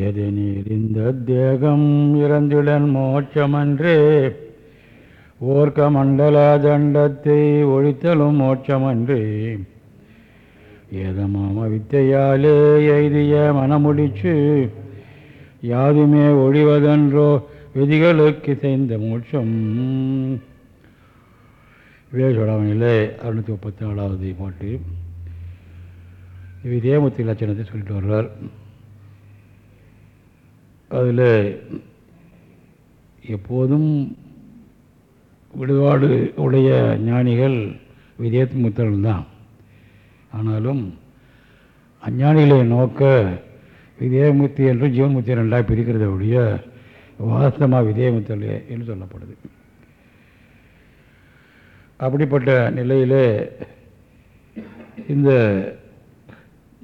ஏதெனில் இந்த தேகம் இறந்துடன் மோட்சமன்றே ஓர்க்க மண்டல தண்டத்தை ஒழித்தலும் மோட்சமன்றே. ஏதமாம வித்தையாலே எய்திய மனமுடிச்சு யாதுமே ஒழிவதென்றோ விதிகளுக்கு செய்த மோட்சம். விவேகோடாமனிலே அறுநூற்றி முப்பத்தி நாலாவது பாட்டு. விதேமுத்தி லட்சணத்தை சொல்லிட்டு வர்றார். அதில் எப்போதும் விடுபாடு உடைய ஞானிகள் விதேத் முத்தர்கள் தான். ஆனாலும் அஞ்ஞானிகளை நோக்க விதேமுத்தி என்றும் ஜீவன்முத்தி ரெண்டாக பிரிக்கிறத உடைய வாஸ்தமாக விதேமுத்தல் என்று சொல்லப்படுது. அப்படிப்பட்ட நிலையிலே இந்த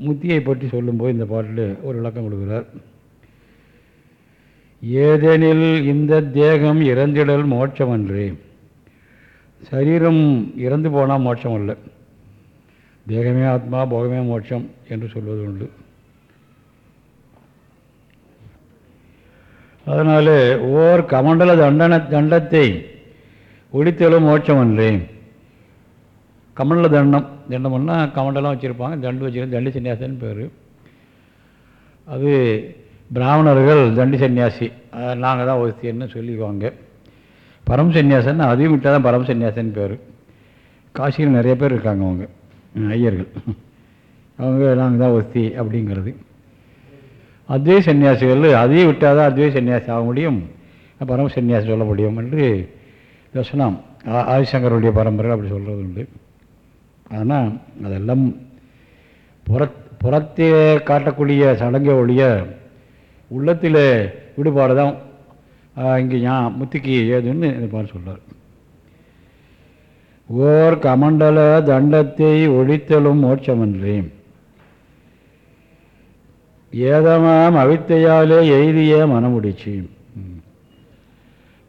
முத்தியை பற்றி சொல்லும்போது இந்த பாட்டில் ஒரு விளக்கம் கொடுக்கிறார். ஏதெனில் இந்த தேகம் இறந்திடல் மோட்சமன்றே. சரீரம் இறந்து போனால் மோட்சம் அல்ல தேகமே ஆத்மா போகமே மோட்சம் என்று சொல்வது உண்டு. அதனால் ஓர் கமண்டல தண்டன தண்டத்தை ஒழித்தலும் மோட்சம் என்றேன் கமண்டல தண்டம் தண்டம்னா கமண்டலாம் வச்சுருப்பாங்க. தண்டு வச்சுருக்க தண்டி சன்னியாசின்னு பேர். அது பிராமணர்கள் தண்டி சன்னியாசி. நாங்கள் தான் ஒருத்தின்னு சொல்லிக்குவாங்க. பரம் சன்னியாசன் அதையும் விட்டால் தான் பரம் சன்னியாசன் பேர். காசியில் நிறைய பேர் இருக்காங்க அவங்க. ஐயர்கள். அவங்க நாங்கள் தான் ஒஸ்தி அப்படிங்கிறது. அத்வை சன்னியாசிகள் அதையும் விட்டால் தான் அத்வை சன்னியாசி ஆக முடியும். பரம சன்னியாசி சொல்ல முடியும் என்று யோசனம் ஆதிசங்கருடைய பரம்பரை அப்படி சொல்கிறது உண்டு. ஆனால் அதெல்லாம் புற புறத்தே காட்டக்கூடிய சடங்கை ஒழிய உள்ளத்தில் விடுபாடு தான். இங்கே ஞான் முத்திக்கு ஏதுன்னு இந்த பாரு சொல்கிறார் ஓர் கமண்டல தண்டத்தை ஒழித்தலும் மோட்சமன்றே. ஏதமாம் அவித்தையாலே எய்திய மனமுடிச்சு.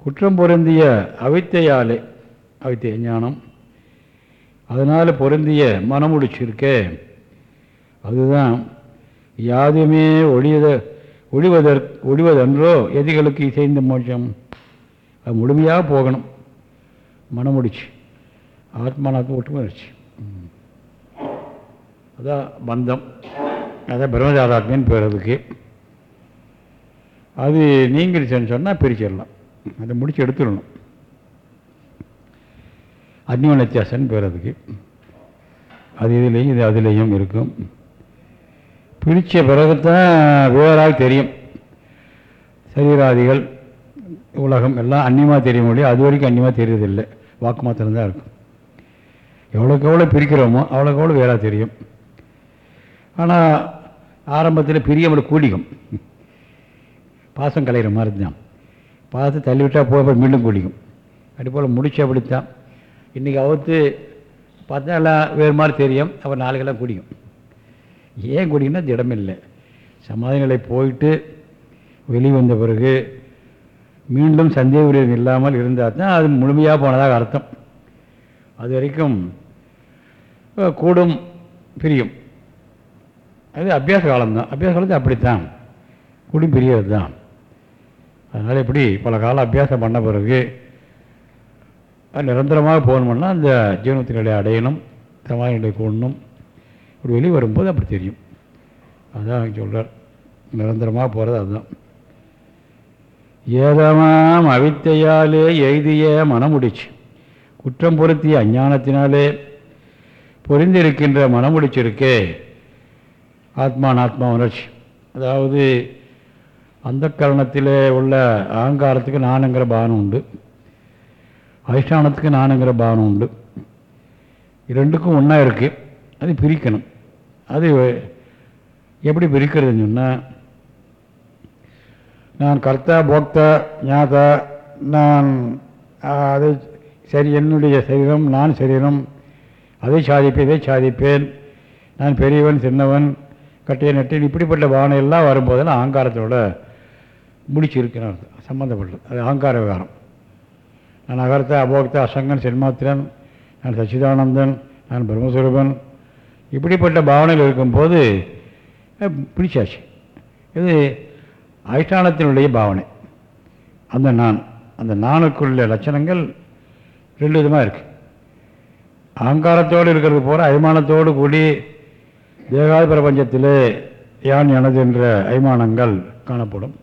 குற்றம் பொருந்திய அவித்தையாலே அவித்தை ஞானம். அதனால் பொருந்திய மனமுடிச்சிருக்கே. அதுதான் யாதுமே ஒழியத ஒழிவதற் ஒழிவதன்றோ எதிகளுக்கு இசைந்த மோட்சம். அது முழுமையாக போகணும். மனமுடிச்சு. ஆத்மானாத்ம ஒட்டுமரிச்சு அதான் பந்தம். அதான் பிரம்மஜாதாத்மின்னு பேர் அதுக்கு அது நீங்கிருச்சுன்னு சொன்னால் பிரிச்சிடலாம். அதை முடிச்சு எடுத்துடணும். அக்னிவன் வித்தியாசன் பேர் அதுக்கு அது இதுலேயும் இது அதுலேயும் இருக்கும். பிரித்த பிறகு தான் வேறாக தெரியும். சரீராதிகள் உலகம் எல்லாம் அந்நியமாக தெரிய முடியும் அது வரைக்கும் அந்நியமாக தெரியறதில்லை. வாக்கு மாத்திரம்தான் இருக்கும். எவ்வளோக்கு எவ்வளோ பிரிக்கிறோமோ அவ்வளோக்கு எவ்வளோ வேறாக தெரியும். ஆனால் ஆரம்பத்தில் பிரியமோட கூடிக்கும். பாசம் கலையிற மாதிரி தான் பாசத்தை தள்ளிவிட்டால் போக மீண்டும் கூடிக்கும். அப்படி போல் முடிச்சு அப்படித்தான். இன்றைக்கி அவுத்து பார்த்தா எல்லாம் வேறு மாதிரி தெரியும் அப்புறம் நாளைக்கெல்லாம் குடிக்கும் ஏன் குடிக்குன்னா திடம் இல்லை சமாதி நிலை போயிட்டு வெளியே வந்த பிறகு மீண்டும் சந்தேக விரதம் இல்லாமல் இருந்தால் தான் அது முழுமையாக போனதாக அர்த்தம். அது வரைக்கும் கூடும் பிரியும். அது அபியாச காலம்தான். அபியாச காலத்து அப்படித்தான். கூடும் பிரியது தான் அதனால் இப்படி பல காலம் அபியாசம் பண்ண பிறகு நிரந்தரமாக போகணும்னா அந்த ஜீவனத்தினுடைய அடையணும் சமாதி நிலை கூடணும் இப்படி வெளியே வரும்போது அப்படி தெரியும். அதுதான் சொல்கிறார் நிரந்தரமாக போகிறது அதுதான். ஏதமாம் அவித்தையாலே எய்திய மனமுடிச்சு குற்றம் பொருத்திய அஞ்ஞானத்தினாலே பொறிந்திருக்கின்ற மனமுடிச்சிருக்கே ஆத்மானாத்மா உணர்ச்சி. அதாவது அந்த கரணத்தில் உள்ள அகங்காரத்துக்கு நானுங்கிற பானம் உண்டு. அதிஷ்டானத்துக்கு நானுங்கிற பானம் உண்டு. ரெண்டுக்கும் ஒன்றா இருக்குது அது பிரிக்கணும். அது எப்படி பிரிக்கிறதுன்னு சொன்னால் நான் கர்த்தா போக்தா ஞாதா நான் அது சரி என்னுடைய சரீரம் நான் சரீரம் அதை சாதிப்பேன் இதை சாதிப்பேன் நான் பெரியவன் சின்னவன் கட்டிய நட்டின் இப்படிப்பட்ட பாவனை எல்லாம் வரும்போதெல்லாம் அகங்காரத்தோட முடிச்சிருக்கிறேன் சம்மந்தப்பட்டது அது அகங்கார விவகாரம் நான் அகர்த்த அபோக்த அசங்கன் சென்மாத்திரன் நான் சச்சிதானந்தன் நான் பிரம்மஸ்வரூபன். இப்படிப்பட்ட பாவனையில் இருக்கும்போது பிடிச்சாச்சு. இது அதிஷ்டானத்தினுடைய பாவனை. அந்த நான் அந்த நானுக்குள்ள லட்சணங்கள் ரெண்டு விதமாக இருக்குது அகங்காரத்தோடு இருக்கிறது போகிற அபிமானத்தோடு கூடி தேகாதி பிரபஞ்சத்தில் யான் எனது என்ற அபிமானங்கள் காணப்படும்.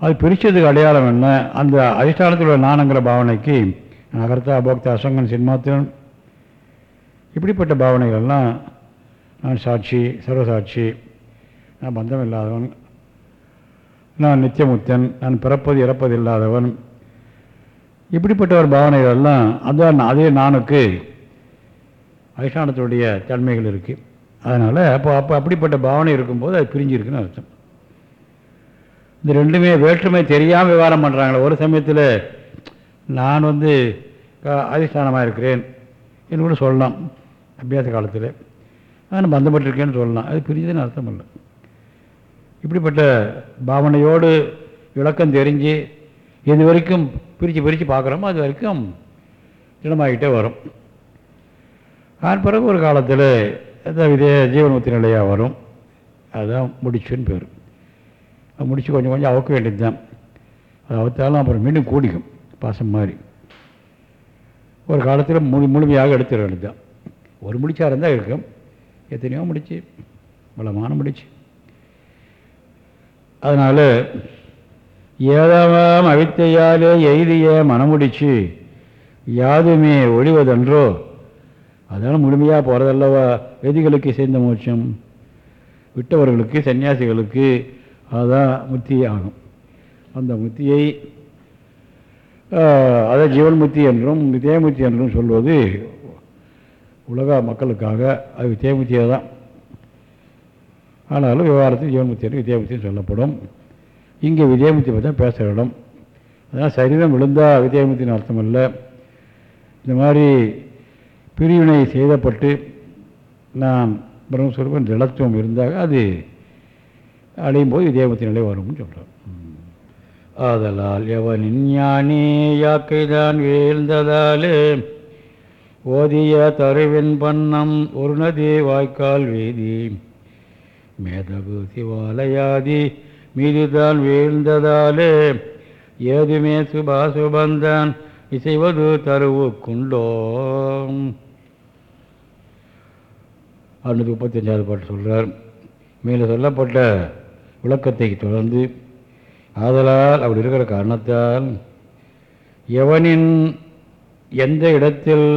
அது பிரித்ததுக்கு அடையாளம் என்ன? அந்த அதிஷ்டானத்தில் உள்ள நானுங்கிற பாவனைக்கு அகர்த்தா அபோக்தா அசங்கன் சின்மாத்திரன். இப்படிப்பட்ட பாவனைகள்லாம் நான் சாட்சி சர்வசாட்சி நான் பந்தம் இல்லாதவன் நான் நித்தியமுத்தன் நான் பிறப்பது இறப்பது இல்லாதவன் இப்படிப்பட்ட ஒரு பாவனைகள்லாம் அந்த அதே நானுக்கு அதிஷ்டானத்துடைய தன்மைகள் இருக்குது அதனால் அப்போ அப்போ அப்படிப்பட்ட பாவனை இருக்கும்போது அது பிரிஞ்சிருக்குன்னு அர்த்தம். இந்த ரெண்டுமே வேற்றுமை தெரியாமல் விவகாரம் பண்ணுறாங்களே ஒரு சமயத்தில் நான் வந்து அதிஷ்டானமாக இருக்கிறேன் என்று கூட சொல்லலாம். அபியாச காலத்தில். நான் பந்தப்பட்டிருக்கேன்னு சொல்லலாம். அது பிரிஞ்சதுன்னு அர்த்தம் இல்லை. இப்படிப்பட்ட பாவனையோடு விளக்கம் தெரிஞ்சு எது வரைக்கும் பிரித்து பிரித்து பார்க்குறோமோ அது வரைக்கும் திடமாகிட்டே வரும். அதன் பிறகு ஒரு காலத்தில் இந்த இதே ஜீவன்முக்தி நிலையாக வரும். அதுதான் முடிச்சுன்னு பேர். முடித்து கொஞ்சம் கொஞ்சம் அவுக்க வேண்டியது தான் அது அவுத்தாலும் அப்புறம் மீண்டும் கூடிக்கும் பாசம் மாதிரி. ஒரு காலத்தில் முழு முழுமையாக எடுத்துட வேண்டியது தான் ஒரு முடிச்சாக இருந்தால் இருக்கும் எத்தனையோ முடிச்சு பலமான முடிச்சு. அதனால் ஏதாவாம் அவித்தையாலே எய்திய மனமுடிச்சு யாதுமே ஒழிவதன்றோ அதனால் முழுமையாக போகிறதல்லவா வெதிகளுக்கு சேர்ந்த மோட்சம் விட்டவர்களுக்கு சன்னியாசிகளுக்கு அதுதான் முத்தி ஆகும் அந்த முத்தியை அதை ஜீவன் முத்தி என்றும் விதயமுத்தி என்றும் சொல்வது உலக மக்களுக்காக அது வித்தியமுத்தியாக தான். ஆனாலும் விவகாரத்தில் ஜீவன்முத்தி என்று விஜயமுத்தின்னு சொல்லப்படும். இங்கே விஜயமுத்தி பற்றி தான் பேசுகிற இடம். அதனால் சரீரம் விழுந்தால் விஜயமுத்தின் அர்த்தம் இல்லை இந்த மாதிரி பிரிவினை செய்தப்பட்டு நான் பிரம்மஸ்வரூபன் ஜலத்துவம் இருந்தாக அது அடையும் போது வித்யாபத்தி நிலை வரும்னு சொல்கிறார் ஆதலால் எவனின் ஞானே யாக்கைதான் வீழ்ந்ததாலே ஓதிய தருவின் பண்ணம் ஒரு நதி வாய்க்கால் வீதி மேதகு சிவாலயாதி மீதுதான் வீழ்ந்ததாலே ஏதுமே சுபாசுபந்தான் இசைவது தருவுக்குண்டோ. அறுநூற்றி முப்பத்தஞ்சாவது பாட்டு சொல்கிறார் மேலே சொல்லப்பட்ட விளக்கத்தை தொடர்ந்து ஆதலால் அப்படி இருக்கிற காரணத்தால் எவனின் எந்த இடத்தில்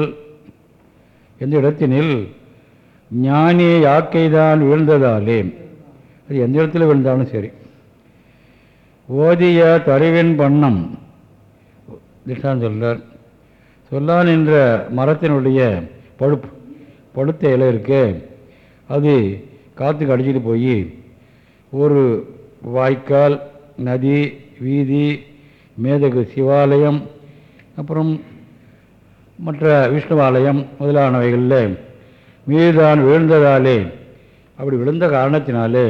எந்த இடத்தினில் ஞானி யாக்கைதான் விழுந்ததாலே அது எந்த இடத்துல விழுந்தாலும் சரி ஓதிய தருவின் பண்ணம் திட்டான் சொல்றார் சொல்லான் என்ற மரத்தினுடைய பழுப்பு பழுத்த இலை இருக்கு அது காற்றுக்கு அடிச்சுட்டு போய் ஒரு வாய்க்கால் நதி வீதி மேதகு சிவாலயம் அப்புறம் மற்ற விஷ்ணுவாலயம் முதலானவைகளில் மீதான் விழுந்ததாலே அப்படி விழுந்த காரணத்தினாலே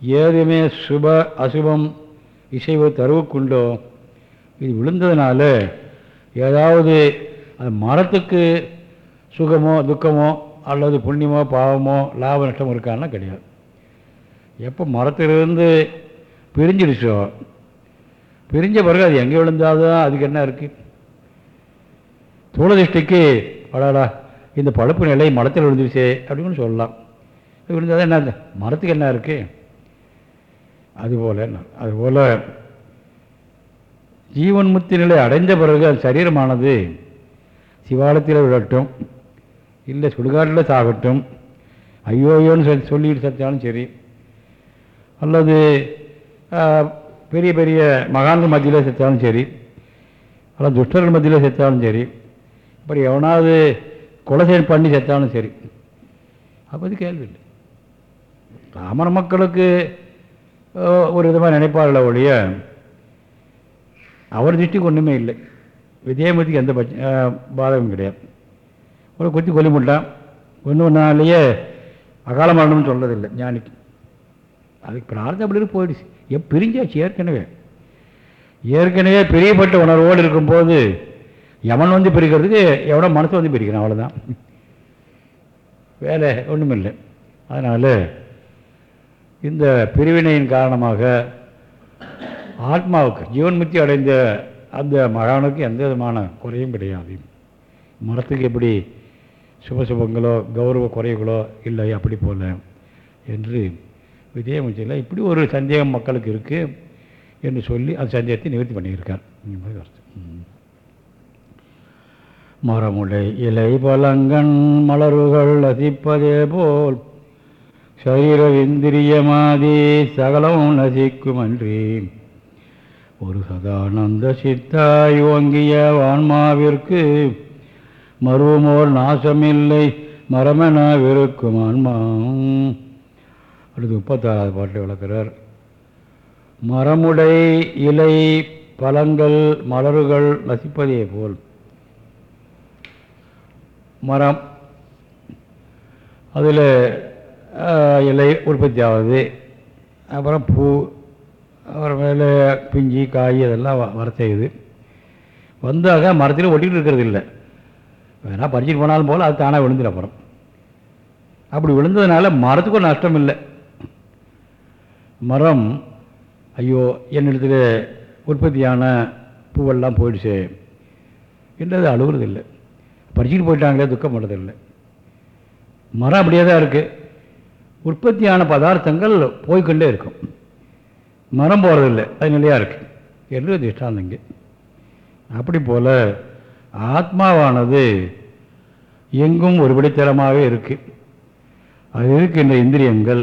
ஏதுமே சுப அசுபம் இசைவு தருவுக்குண்டோ இது விழுந்ததுனால ஏதாவது அது மரத்துக்கு சுகமோ துக்கமோ அல்லது புண்ணியமோ பாவமோ லாப நஷ்டமோ இருக்கான்னா கிடையாது. எப்போ மரத்திலிருந்து பிரிஞ்சிருச்சோ பிரிஞ்ச பிறகு அது எங்கே விழுந்தாதான் அதுக்கு என்ன இருக்குது தூளதிஷ்டிக்கு அடாடா இந்த பழுப்பு நிலை மரத்தில் விழுந்துருச்சே அப்படின்னு சொல்லலாம். அது விழுந்தாதான் என்ன மரத்துக்கு என்ன இருக்குது அதுபோல் என்ன அதுபோல் ஜீவன்முத்தி நிலை அடைந்த பிறகு அது சரீரமானது சிவாலயத்தில் விழட்டும் இல்லை சுடுகாட்டில் சாகட்டும். ஐயோயோன்னு சொல்லி சொல்லிட்டு செத்தாலும் சரி. அல்லது பெரிய பெரிய மகான்கள் மத்தியில் செத்தாலும் சரி அல்லது துஷ்டர்கள் மத்தியில் செத்தாலும் சரி அப்புறம் எவனாவது கொலை பண்ணி செத்தாலும் சரி அப்போ அது கேள்வி இல்லை. ராமர மக்களுக்கு ஒரு விதமாக நினைப்பார்கள ஒழிய அவர் திருஷ்டிக்கு ஒன்றுமே இல்லை. விஜயமூர்த்திக்கு எந்த பட்ச பாதகம் கிடையாது. ஒரு குத்தி கொல்லி முட்டான். ஒன்று ஒன்றாலேயே அகால மரணம்னு சொல்கிறதில்லை ஞானிக்கு. அதுக்கு பிரார்த்தம் அப்படி போயிடுச்சு. எப் பிரிஞ்சாச்சு? ஏற்கனவே. ஏற்கனவே பிரியப்பட்ட உணர்வோடு இருக்கும்போது எவன் வந்து பிரிக்கிறதுக்கு எவனோ மனசு வந்து பிரிக்கிறான் அவ்வளோதான் வேலை ஒன்றுமில்லை அதனால் இந்த பிரிவினையின் காரணமாக ஆத்மாவுக்கு ஜீவன்முக்தி அடைந்த அந்த மகானுக்கு எந்த விதமான குறையும் கிடையாது. மரத்துக்கு எப்படி சுபசுபங்களோ கௌரவ குறைகளோ இல்லை அப்படி போல என்று விஜயமுச்சியில் இப்படி ஒரு சந்தேகம் மக்களுக்கு இருக்குது என்று சொல்லி அந்த சந்தேகத்தை நிவர்த்தி பண்ணியிருக்கார். என்பது மரமுடை இலை பலங்கண் மலருகள் நசிப்பதே போல் சரீர இந்திரியமாதி சகலமும் நசிக்குமன்றி. ஒரு சதானந்த சித்தாய் ஓங்கிய ஆன்மாவிற்கு மருவமோர் நாசமில்லை மரமெனவிருக்கும் ஆன்மா அடுத்து முப்பத்தாறாவது பாட்டை விளக்கிறார் மரமுடை இலை பழங்கள் மலர்கள் நசிப்பதே போல். மரம். அதில் இலை உற்பத்தி ஆகுது. அப்புறம் பூ அப்புறமேல பிஞ்சி காய் அதெல்லாம் வ- வர செய்யுது. வந்தாக மரத்தில் ஒட்டிகிட்டு இருக்கிறது இல்லை. வேணால் பறிச்சுட்டு போனாலும் போல் அது தானாக விழுந்துடும் அப்புறம் அப்படி விழுந்ததுனால மரத்துக்கு ஒரு நஷ்டம் இல்லை. மரம் ஐயோ என்னிடத்தில் உற்பத்தியான பூவெல்லாம் போயிடுச்சு. என்றது அழுகுறதில்லை பறிச்சுட்டு போயிட்டாங்களே துக்கம் பண்ணுறதில்லை மரம் அப்படியே தான் இருக்குது உற்பத்தியான பதார்த்தங்கள் போய்க்கொண்டே இருக்கும். மரம் போகிறதில்லை அது நிலையாக இருக்குது என்று திஷ்டாந்தங்க. அப்படி போல் ஆத்மாவானது எங்கும் ஒருபடித்தரமாகவே இருக்குது அது இருக்கின்ற இந்திரியங்கள்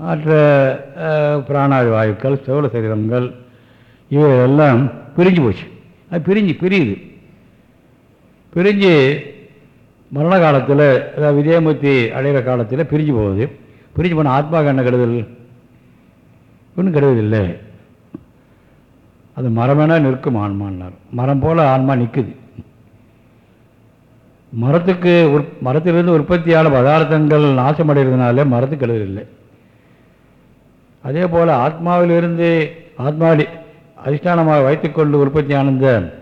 மற்ற பிராணாதி வாயுக்கள் சோழ சரீரங்கள் இவையெல்லாம் பிரிஞ்சு போச்சு. அது பிரிஞ்சு பிரியுது. பிரிஞ்சு மரண காலத்தில் அதாவது விஜயமூர்த்தி அடைகிற காலத்தில் பிரிஞ்சு போகுது. பிரிஞ்சு போன ஆத்மாவுக்கு என்ன கெடுதல்? ஒன்றும் கெடுதல் இல்லை அது மரமேனா நிற்கும் ஆன்மான்னார். மரம் போல் ஆன்மா நிற்குது மரத்துக்கு உற் மரத்திலிருந்து உற்பத்தியான பதார்த்தங்கள் நாசமடைகிறதுனால மரத்துக்கு கெடுதல் இல்லை அதே போல் ஆத்மாவிலிருந்து ஆத்மாவில் அதிஷ்டானமாக வைத்துக்கொண்டு உற்பத்தி ஆனந்த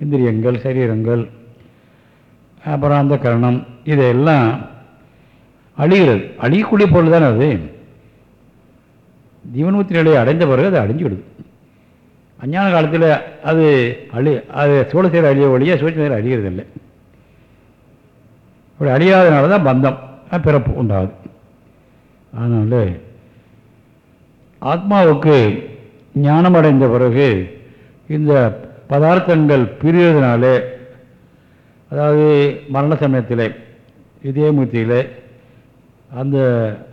இந்திரியங்கள் சரீரங்கள் அப்புறம் அந்த கரணம் இதெல்லாம் அழிகிறது. அழியக்கூடிய பொருள் தானே அது? ஜீவன்முத்தி நிலையை அடைந்த பிறகு அது அழிஞ்சுவிடுது. அஞ்ஞான காலத்தில் அது அழி அது சூழசேர அழிய ஒழிய அழிகிறது இல்லை அப்படி அழியாதனால தான் பந்தம் பிறப்பு உண்டாகுது. அதனால் ஆத்மாவுக்கு ஞானம் அடைந்த பிறகு இந்த பதார்த்தங்கள் பிரிவதனாலே அதாவது மரண சமயத்தில் இதயமூர்த்தியில் அந்த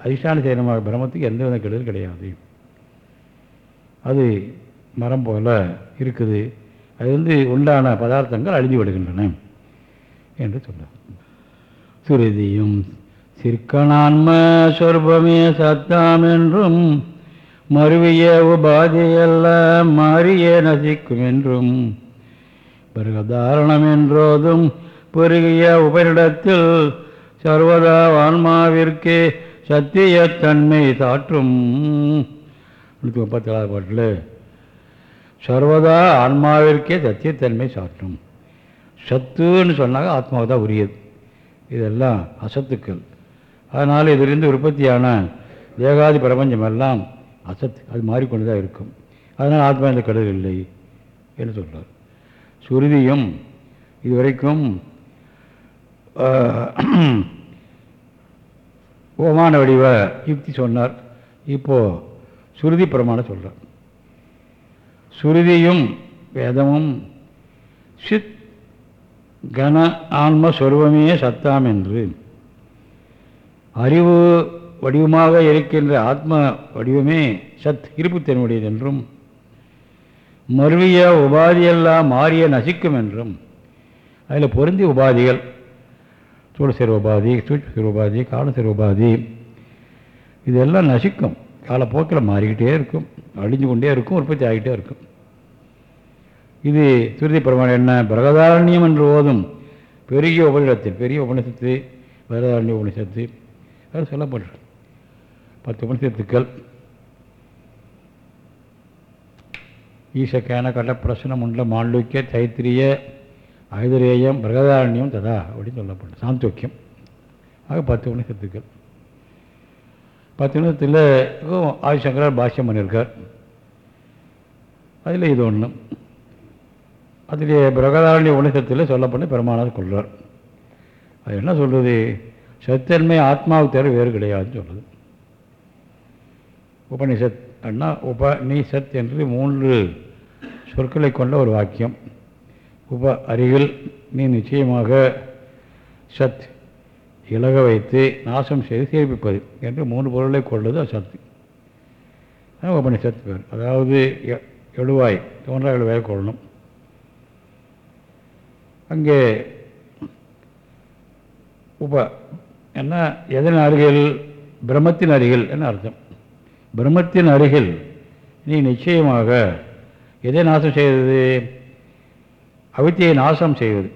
அதிஷ்டான சேனமாக பிரம்மத்துக்கு எந்த வித கெடுதல் கிடையாது. அது மரம் போல இருக்குது. அது வந்து உண்டான பதார்த்தங்கள் அழிந்து விடுகின்றன என்று சொன்னார். சுருதியும் சிற்கணான்ம சொர்பமே சத்தாம் என்றும் மறுவிய உபாதியெல்லாம் மாறியே நசிக்கும் என்றும் பருகதாரணம் என்றோதும் பெருகிய உபரிடத்தில் சர்வதா ஆன்மாவிற்கே சத்தியத்தன்மை சாற்றும். நூற்றி முப்பத்தேழாவது பாட்டில். சர்வதா ஆன்மாவிற்கே சத்தியத்தன்மை சாற்றும். சத்துன்னு சொன்னாங்க ஆத்மாவை தான் உரியது. இதெல்லாம் அசத்துக்கள். அதனால் இதிலிருந்து உற்பத்தியான தேகாதி பிரபஞ்சம் அசத் அது மாறிக்கொண்டு தான் இருக்கும். அதனால் ஆத்மா இந்த கடவுள் இல்லை என்று சொல்றார். சுருதியும் இதுவரைக்கும் ஆஹ், ஓமான வடிவ யுக்தி சொன்னார். இப்போ சுருதி பிரமாணம் சொல்கிறார் சுருதியும் வேதமும் சித் கன ஆன்ம சத்தாம் என்று அறிவு வடிவமாக இருக்கின்ற ஆத்ம வடிவமே சத் இருப்புத்தன்மையுடையது என்றும் மருவிய உபாதியெல்லாம் மாறிய நசிக்கும் என்றும் அதில் பொருந்திய உபாதிகள் சூழசிற உபாதி சூழ்ச்சிசிற உபாதி காலசிற உபாதி இதெல்லாம் நசிக்கும். காலப்போக்கில் மாறிக்கிட்டே இருக்கும் அழிஞ்சு கொண்டே இருக்கும் உற்பத்தி ஆகிட்டே இருக்கும். இது சுருதி பிரமாணம் என்ன? பிரகதாரண்யம் என்று ஓதும் பெரிய உபநிடத்தில் பெரிய உபனிஷத்து பிரகதாரண்ய உபனிஷத்து அது சொல்லப்பட்டிருக்கு பத்து உபனிஷத்துக்கள் ஈசக்கான கட்ட பிரசனம் உண்ட மாண்டூக்கிய தைத்திரிய ஐதரேயம் பிரகதாரண்யம் ததா அப்படின்னு சொல்லப்பட்டது சாந்தோக்கியம். ஆக பத்து உபனிஷத்துக்கள் பத்து நிமிஷத்தில் ஆதிசங்கரார் பாஷ்யம் பண்ணியிருக்கார். அதில் இது ஒன்று அதில் பிரகதாரண்ய உணசத்தில் சொல்லப்பட்ட பெருமானார் கொள்கிறார் அது என்ன சொல்கிறது சத்தன்மை ஆத்மாவுக்கு தேர்வு வேறு கிடையாதுன்னு சொல்லுது உபனிஷத் அண்ணா உபநிஷத் என்று மூன்று சொற்களை கொண்ட ஒரு வாக்கியம். உப அருகில் நீ நிச்சயமாக சத் இலக வைத்து நாசம் செய்து சேர்ப்பிப்பது என்று மூன்று பொருளை கொள்வது சத்து. உபனிஷத் பேர். அதாவது எ- எழுவாய் தோன்றா எழுவாய் கொள்ளணும். அங்கே உப என்ன எதன் அருகில்? பிரம்மத்தின் அருகில் என்ன அர்த்தம்? பிரம்மத்தின் அருகில் நீ நிச்சயமாக எதை நாசம் செய்வது அவித்தியை நாசம் செய்வது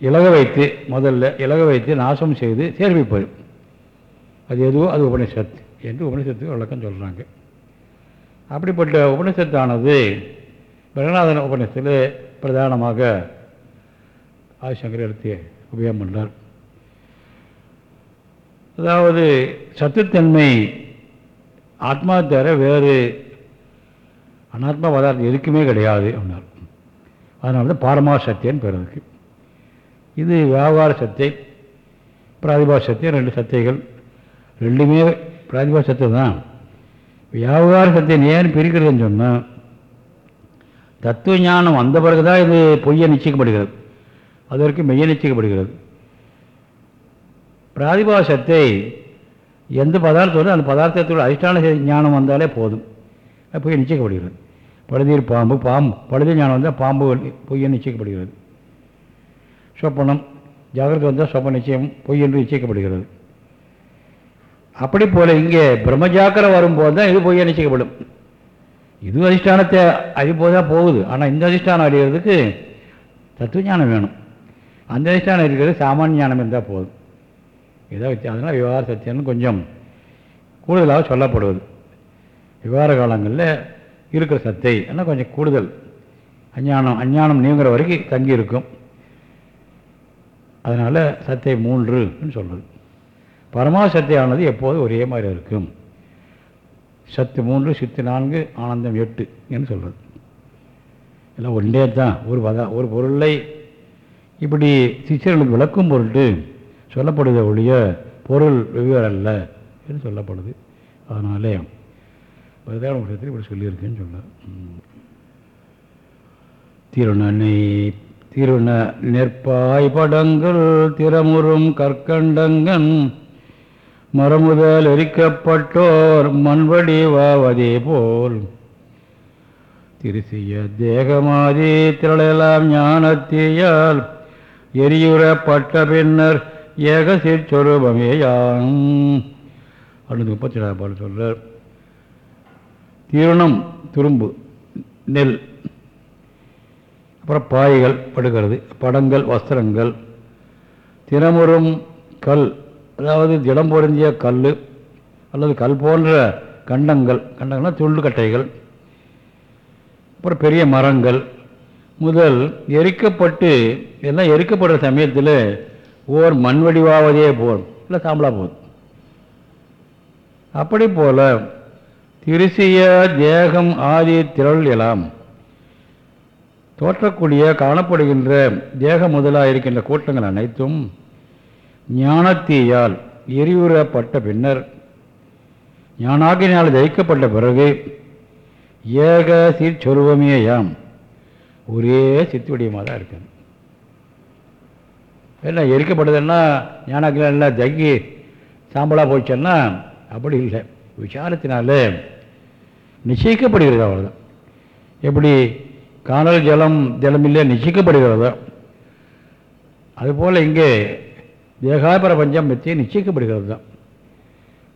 இலக வைத்து முதல்ல இலக வைத்து நாசம் செய்து சேர்ப்பிப்பது அது எதுவோ அது உபனிஷத் என்று உபனிஷத்துக்கு விளக்கம் சொல்கிறாங்க அப்படிப்பட்ட உபனிஷத்தானது பிரகநாதன் உபனிஷத்தில் பிரதானமாக ஆதிசங்கர் எடுத்து உபயோகம் பண்ணார் அதாவது சத்துத்தன்மை ஆத்மா தவிர வேறு அனாத்மா பதார்த்தம் எதுக்குமே கிடையாது அப்படின்னார். அதனால தான் பாரமா சத்தியன்னு பேர் இது வியாபார சத்தை பிராதிபா சத்தியம் ரெண்டு சத்தைகள். ரெண்டுமே பிராதிபா சத்தை தான். வியாபார சத்தியம் ஏன் பிரிக்கிறதுன்னு சொன்னால் தத்துவ ஞானம் வந்த பிறகு தான் இது பொய்யை நிச்சயிக்கப்படுகிறது. அது வரைக்கும் மெய்யை நிச்சயிக்கப்படுகிறது. பிராதிபாசத்தை எந்த பதார்த்தத்தோடு அந்த பதார்த்தத்தோட அதிஷ்டான ஞானம் வந்தாலே போதும். பொய் நிச்சயிக்கப்படுகிறது. பழுதீர் பாம்பு பாம்பு பழுதீர் ஞானம் வந்தால் பாம்பு பொய்யை நிச்சயிக்கப்படுகிறது. சொப்பனம் ஜாகிரதை வந்தால் சொப்ப நிச்சயம் பொய் என்று நிச்சயிக்கப்படுகிறது. அப்படி போல இங்கே பிரம்மஜாக்கரை வரும்போது தான் இது பொய்யை நிச்சயிக்கப்படும். இது அதிஷ்டானத்தை அறிப்போது தான் போகுது. ஆனால் இந்த அதிஷ்டானம் அறிகிறதுக்கு தத்துவ ஞானம் வேணும். அந்த அதிஷ்டானம் இருக்கிறது சாமானிய ஞானம் இருந்தால் போதும். இதான் வித்தியாசம் அதனால் விவகார சத்தியம்னு கொஞ்சம் கூடுதலாக சொல்லப்படுவது. விவகார காலங்களில் இருக்கிற சத்தை ஆனால் கொஞ்சம் கூடுதல். அஞ்ஞானம் அஞ்ஞானம் நீங்கிற வரைக்கும் தங்கி இருக்கும் அதனால் சத்தை மூன்றுன்னு சொல்கிறது பரமா எப்போது எப்போதும் ஒரே மாதிரி இருக்கும். சத்து மூன்று சித்து நான்கு ஆனந்தம் எட்டு என்று சொல்கிறது எல்லாம் ஒன்றே தான். ஒரு பதா ஒரு பொருளை இப்படி சிச்சர்களுக்கு விளக்கும் பொருட்டு சொல்லப்படுத ஒழிய பொருள் வெவ்வேறு அல்ல என்று சொல்லப்படுது. அதனாலே பிரதான விஷயத்தில் இப்படி சொல்லியிருக்கேன்னு சொல்ல. திருநனை திருண நெற்பாய் படங்கள் திறமுறும் கற்கண்டங்கன் மரமுதல் எரிக்கப்பட்டோர் மண்வடி வாவதே போல். திருசிய தேகமாதி திரளெல்லாம் ஞானத்தியால் எரியுறப்பட்ட பின்னர் ஏக சிற்சொரூபமேயாம் அடுத்து முப்பத்தி ஏழாம் பாடல் சொல்றார். திருணம் துரும்பு நெல். அப்புறம் பாய்கள் படுகிறது. படங்கள் வஸ்திரங்கள். தினமுறும் கல். அதாவது திடம் பொருந்திய கல் அல்லது கல் போன்ற கண்டங்கள். கண்டங்கள்னா துண்டு கட்டைகள். அப்புறம் பெரிய மரங்கள். முதல் எரிக்கப்பட்டு எல்லாம் எரிக்கப்படுற சமயத்தில் ஓர் மண் வடிவாவதே போல். இல்லை சாம்பலா போகுது அப்படி போல திருசிய தேகம் ஆதி திரள் எல்லாம் தோற்றக்கூடிய காணப்படுகின்ற தேக முதலாக இருக்கின்ற கூட்டங்கள் அனைத்தும் ஞானத்தீயால் எரிவுறப்பட்ட பின்னர் ஞானாகினால் ஜெயிக்கப்பட்ட பிறகு ஏக சீர்ச்சொருவமேயாம் ஒரே சித்துவடியமாக தான் இருக்கேன் என்ன எரிக்கப்பட்டதுன்னா ஞானாக்கினால் எல்லாம் தங்கி சாம்பலாக போச்சுன்னா அப்படி இல்லை. விசாரத்தினால நிச்சயிக்கப்படுகிறது அவ்வளோதான் எப்படி? காணல் ஜலம் ஜலமில்லை நிச்சயிக்கப்படுகிறதோ. அதுபோல் இங்கே தேகாபர பஞ்சம் மித்தியை நிச்சயிக்கப்படுகிறது. தான்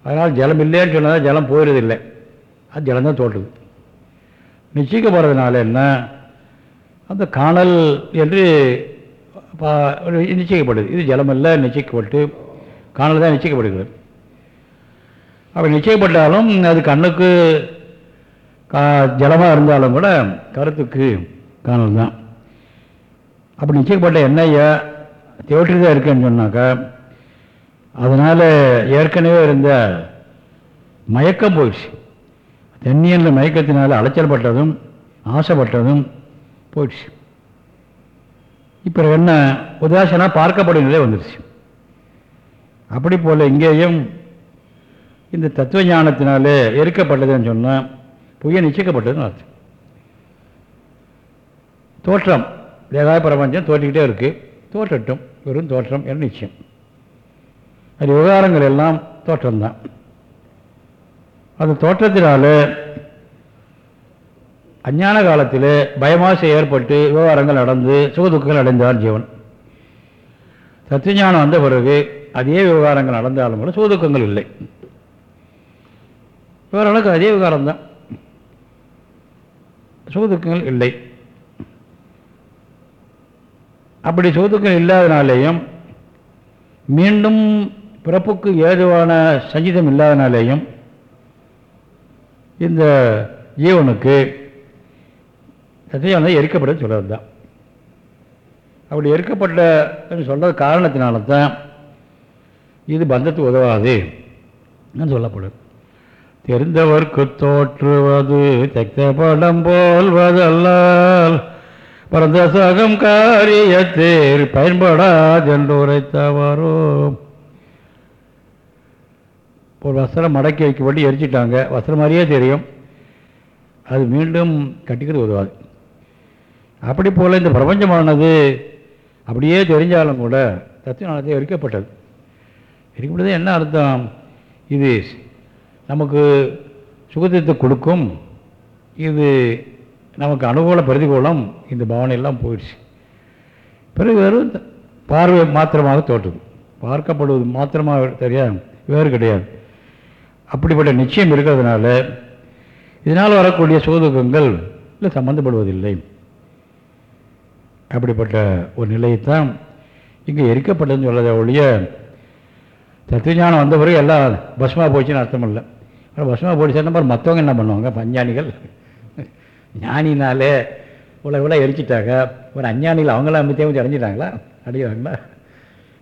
அதனால் ஜலம் இல்லைன்னு சொன்னால் ஜலம் போயிடுறதில்லை அது ஜலம் தான் தோற்றுது நிச்சயிக்கப்படுறதுனால என்ன? அந்த காணல் என்று நிச்சயிக்கப்படுது. இது ஜலமல்ல நிச்சயிக்கப்பட்டு காணல் தான் நிச்சயிக்கப்படுகிறது. அப்படி நிச்சயப்பட்டாலும் அது கண்ணுக்கு கா ஜலமாக இருந்தாலும் கூட கருத்துக்கு காணல் தான் அப்படி நிச்சயப்பட்ட எண்ணெயை தோற்றி தான் இருக்குன்னு சொன்னாக்கா அதனால் ஏற்கனவே இருந்த மயக்கம் போயிடுச்சு. தென்னியனில் மயக்கத்தினால் அலைச்சல்பட்டதும் ஆசைப்பட்டதும் போயிடுச்சு. இப்போ என்ன? உதாசனா பார்க்கப்படும் நிலை வந்துடுச்சு அப்படி போல் இங்கேயும் இந்த தத்துவ ஞானத்தினாலே எரிக்கப்பட்டதுன்னு சொன்னால் புய நிச்சயிக்கப்பட்டதுன்னு அர்த்தம். தோற்றம். தேகாய பிரபஞ்சம் தோற்றிக்கிட்டே இருக்குது தோற்றட்டும். வெறும் தோற்றம் என்று நிச்சயம். அது விவகாரங்கள் எல்லாம் தோற்றம்தான். அது தோற்றத்தினால அஞ்ஞான காலத்தில் பயமாசை ஏற்பட்டு விவகாரங்கள் நடந்து சுகதுக்கங்கள் அடைந்தான் ஜீவன். தத்துவஞானம் வந்த பிறகு அதே விவகாரங்கள் நடந்தாலும் கூட சுகதுக்கங்கள் இல்லை. விவகாரங்களுக்கு அதே விவகாரம் தான் சுகதுக்கங்கள் இல்லை. அப்படி சுகதுக்கங்கள் இல்லாதனாலேயும் மீண்டும் பிறப்புக்கு ஏதுவான சஞ்சிதம் இல்லாதனாலேயும் இந்த ஜீவனுக்கு சத்தியம் எரிக்கப்பட சொல்கிறது தான் அப்படி எரிக்கப்பட்ட சொல்கிறது காரணத்தினால தான் இது பந்தத்துக்கு உதவாது சொல்லப்படும் தெரிந்தவர்க்கு தோற்றுவது தெக்க படம் போல்வதல்லால் பரந்த சகம் காரியத்தில் பயன்படாதென்று உரைத்தவரோ ஒரு வஸ்திரம் மடக்கி வைக்கப்பட்டு எரிச்சிட்டாங்க. வஸ்திரம் மாதிரியே தெரியும். அது மீண்டும் கட்டிக்கிறது உதவாது. அப்படி போல் இந்த பிரபஞ்சமானது அப்படியே தெரிஞ்சாலும் கூட தத்துவ எரிக்கப்பட்டது எரிக்கப்பட்டது என்ன அர்த்தம்? இது நமக்கு சுகத்தை கொடுக்கும். இது நமக்கு அனுகூல பிரதிகூலம். இந்த பாவனையெல்லாம் போயிடுச்சு. பிறகு வெறும் பார்வை மாத்திரமாக தோற்றுது பார்க்கப்படுவது மாத்திரமாக தெரியாது வேறு கிடையாது. அப்படிப்பட்ட நிச்சயம் இருக்கிறதுனால இதனால் வரக்கூடிய சுகதுக்கங்கள் இல்லை சம்மந்தப்படுவதில்லை அப்படிப்பட்ட ஒரு நிலையைத்தான் இங்கே எரிக்கப்பட்டதுன்னு சொல்லதை ஒழிய தத்துவஞானம் வந்த பிறகு எல்லாம் பஸ்மா போச்சுன்னு அர்த்தம் இல்லை. ஆனால் பஸ்மா போயிடுச்சுன்னா மாதிரி மற்றவங்க என்ன பண்ணுவாங்க? பஞ்ஞானிகள். ஞானினாலே இவ்வளோ இவ்வளோ எரிச்சிட்டாங்க. ஒரு அஞ்ஞானிகள் அவங்களாம் கொஞ்சம் அடைஞ்சிட்டாங்களா? அடைகிறாங்களா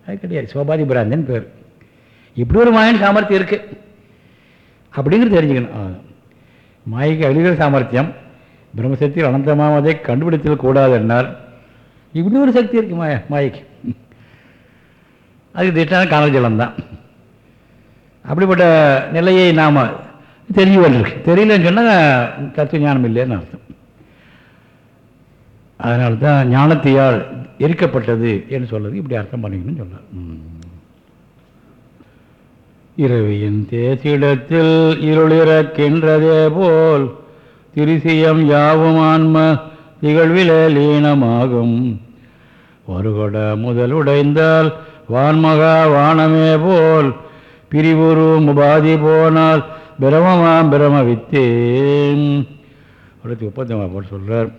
அது கிடையாது. சோபாதி பிராந்தன் பேர். இப்படி ஒரு மாயின் சாமர்த்தியம் இருக்குது அப்படிங்கிறது தெரிஞ்சுக்கணும். மாய்க்கு அழிகள் சாமர்த்தியம். பிரம்மசக்தியில் அனந்தமாவதை கண்டுபிடித்தல் கூடாது என்னால் இன்னொரு ஒரு சக்தி இருக்குது மாய மாயைக்கு. அதுக்கு திட்டான காணல் ஜலம் தான் அப்படிப்பட்ட நிலையை நாம் தெரிஞ்சு வந்திருக்கு தெரியலன்னு சொன்னால் தத்துவ ஞானம் இல்லைன்னு அர்த்தம். அதனால தான் ஞானத்தையால் எரிக்கப்பட்டது என்று சொல்றது இப்படி அர்த்தம் பண்ணிக்கணும்னு சொன்னார். இரவியின் தேசிடத்தில் இருளிறக்கின்றதே போல் திரிசியம் யாவும் ஆன்ம நிகழ்வில லீனமாகும் வருகொட முதல் உடைந்தால் வான்மகா வானமே போல் பிரிவுரு உபாதி போனால் பிரமமாம் பிரம வித்தேன் அடுத்து முப்பத்தி சொல்கிறார்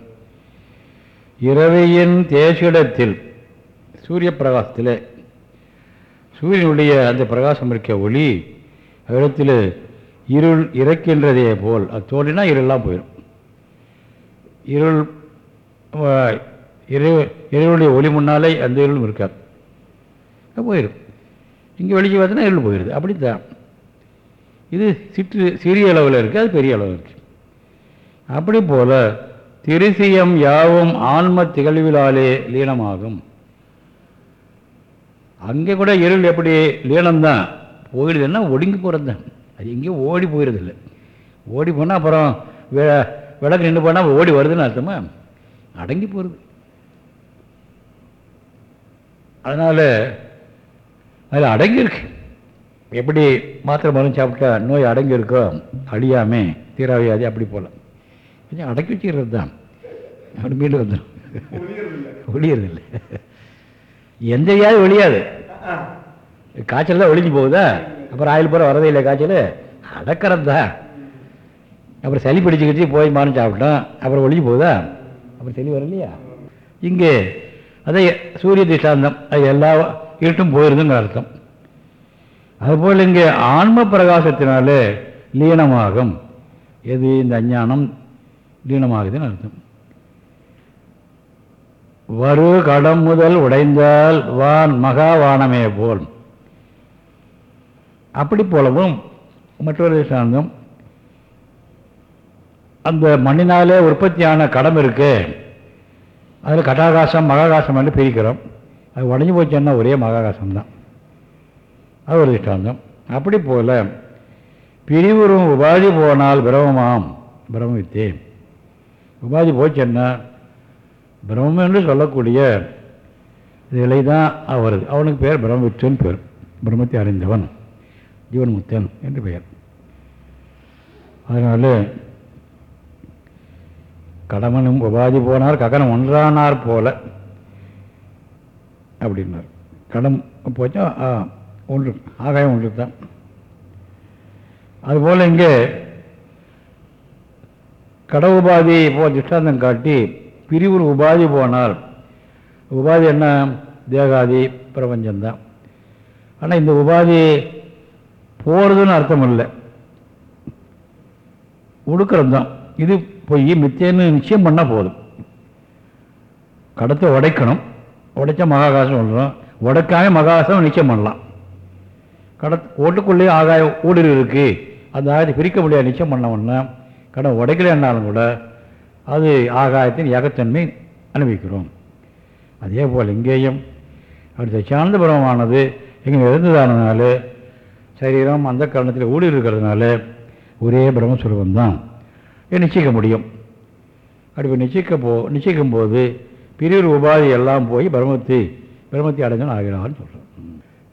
இரவையின் தேசிடத்தில் சூரிய பிரகாசத்தில் சூரியனுடைய அந்த பிரகாசம் இருக்க ஒளி இடத்தில் இருள் இறக்கின்றதே போல் அது தோன்றினா இருளெலாம் போயிடும் இருள் இரு இருளுடைய ஒளி முன்னாலே அந்த இருளும் இருக்காது. போயிடும் இங்கே வெளியே பார்த்தீங்கன்னா இருள் போயிடுது அப்படி தான் இது சிற்று சிறிய அளவில் இருக்குது அது பெரிய அளவில் இருக்குது அப்படி போல் திருசியம் யாவும் ஆன்ம திகழ்விலாலே லீனமாகும். அங்கே கூட இருள் எப்படி லீனம்தான்? போயிடுதுன்னா ஒடுங்கி போகிறது தான் அது எங்கேயும் ஓடி போயிடுறதில்லை ஓடி போனால் அப்புறம் விளக்கு நின்று போனால் ஓடி வருதுன்னு அர்த்தமாக அடங்கி போகிறது அதனால் அதில் அடங்கியிருக்கு எப்படி மாத்திரை மருந்து சாப்பிட்டா நோய் அடங்கி இருக்கோ அழியாமல் தீராவியாதி அப்படி போகலாம் கொஞ்சம் அடக்கி வச்சுக்கிறது தான் அப்படி மீண்டும் வந்துடும் ஒழியறதில்லை எந்த வியாதி ஒழியாது காய்ச்சல் தான் ஒழிஞ்சு போகுதா? அப்புறம் ஆயில் போகிற வரதே இல்லை காய்ச்சல்? அடக்கிறது தான் அப்புறம் சளி பிடிச்சிக்கிட்டு போய் மருந்து சாப்பிட்டோம் அப்புறம் ஒழிஞ்சு போகுதா? அப்புறம் சளி வரலையா? இங்கே அதே சூரிய திஷாந்தம் அது எல்லா இருட்டும் போயிருந்துங்கிற அர்த்தம். அதுபோல் இங்கே ஆன்ம பிரகாசத்தினாலே லீனமாகும். எது இந்த அஞ்ஞானம்? லீனமாகுதுன்னு அர்த்தம். வரு கடம் முதல் உடைந்தால் வான் மகா வானமே போல். அப்படி போலவும் மற்றொரு சாந்தம் அந்த மண்ணினாலே உற்பத்தியான கடம் இருக்கு. அதில் கட்டாகாசம் மகாகாசம் என்று பிரிக்கிறோம். அது உடஞ்சி போச்சுன்னா ஒரே மகாகாசம் தான் அது ஒரு திஷ்டாந்தம். அப்படி போல பிரிவுறும் உபாதி போனால் பிரமமாம் பிரமவித்தே உபாதி போச்சுன்னா பிரம்மம் என்று சொல்லக்கூடிய நிலை தான் வருது அவனுக்கு பேர் பிரம்மவித்துன்னு பேர். பிரம்மத்தை அறிந்தவன். ஜீவன் முத்தன் என்று பெயர். அதனால் கடமனும் உபாதி போனார் ககனம் ஒன்றானார் போல. அப்படின்னார். கடம் போச்சா? ஆ, ஒன்று ஆகாயம் ஒன்று தான். அதுபோல் இங்கே கடவு உபாதி போ திஷ்டாந்தம் காட்டி பிரிவுறு உபாதி போனால் உபாதி என்ன? தேகாதி பிரபஞ்சம்தான். ஆனால் இந்த உபாதி போகிறதுன்னு அர்த்தம் இல்லை உடுக்கிறது தான் இது போய் மித்தேன்னு நிச்சயம் பண்ணால் போதும். கடத்தை உடைக்கணும். உடைச்சா மகாகாசம் சொல்கிறோம் உடைக்காம மகாகாசம் நிச்சயம் பண்ணலாம். கட ஓட்டுக்குள்ளேயே ஆகாய ஊடுருவி இருக்குது அந்த ஆகாயத்தை பிரிக்க முடியாது நிச்சயம் பண்ணோம்னா கடன் உடைக்கலைன்னாலும் கூட அது ஆகாயத்தின் ஏகத்தன்மை அனுபவிக்கிறோம். அதே போல் இங்கேயும் அப்படி சார்ந்த பிரமமானது இங்கே இருந்ததானதுனால சரீரம் அந்த காரணத்தில் ஊடுருவி இருக்கிறதுனால ஒரே பிரம்மஸ்வரூபம் தான் நிச்சயிக்க முடியும்? அப்படி நிச்சயிக்க போ நிச்சயிக்கும் போது பிரிவு உபாதி எல்லாம் போய் பிரமத்தி பிரமத்தை அடங்கணம் ஆகிறான்னு சொல்கிறோம்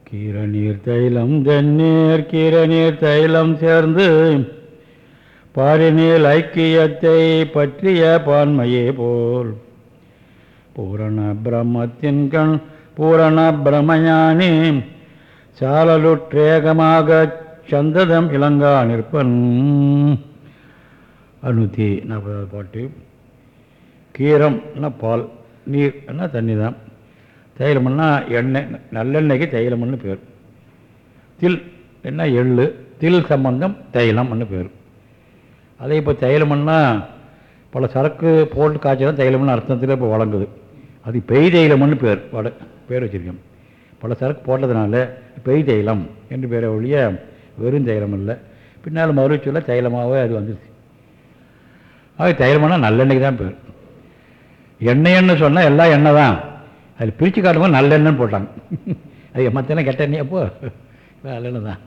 கீரநீர் தைலம் தென்னீர் கீரநீர் தைலம் சேர்ந்து பாரினில் ஐக்கியத்தை பற்றிய பான்மையே போல். பூரண பிரம்மத்தின் கண் பூரண பிரம்மஞானி சாலலுற்றேகமாக சந்ததம் இளங்கா நிற்பன். அறுநூற்றி நாற்பதாவது பாட்டு. கீரம்னா பால் நீர்னா தண்ணி தான். தைலம்னா எண்ணெய் நல்லெண்ணெய்க்கு தைலம்னு பேர். தில் என்ன எள்ளு தில் சம்பந்தம் தைலம்னு பேர். அதே இப்போ தைலம்னா பல சரக்கு போட்டு காய்ச்சலாம் தைலம்னு அர்த்தத்தில் இப்போ வழங்குது. அது பெய் தைலம்னு பேர் வட பேர் வச்சுருக்கோம் பல சரக்கு போட்டதுனால பெய் தைலம் என்று பேரை ஒழிய வெறும் தைலம் இல்லை பின்னால் மறுச்சொல்ல தைலமாகவே அது வந்துருச்சு. ஆக தைலம்னா நல்லெண்ணெய்க்கு தான் பேர். எண்ணெய்ன்னு சொன்னால் எல்லாம் எண்ணெய் தான். அதில் பிரித்து காட்டும்போது நல்லெண்ணெய்னு போட்டாங்க. அது மற்றெல்லாம் கெட்ட எண்ணெய் அப்போ? நல்லெண்ணெய் தான்.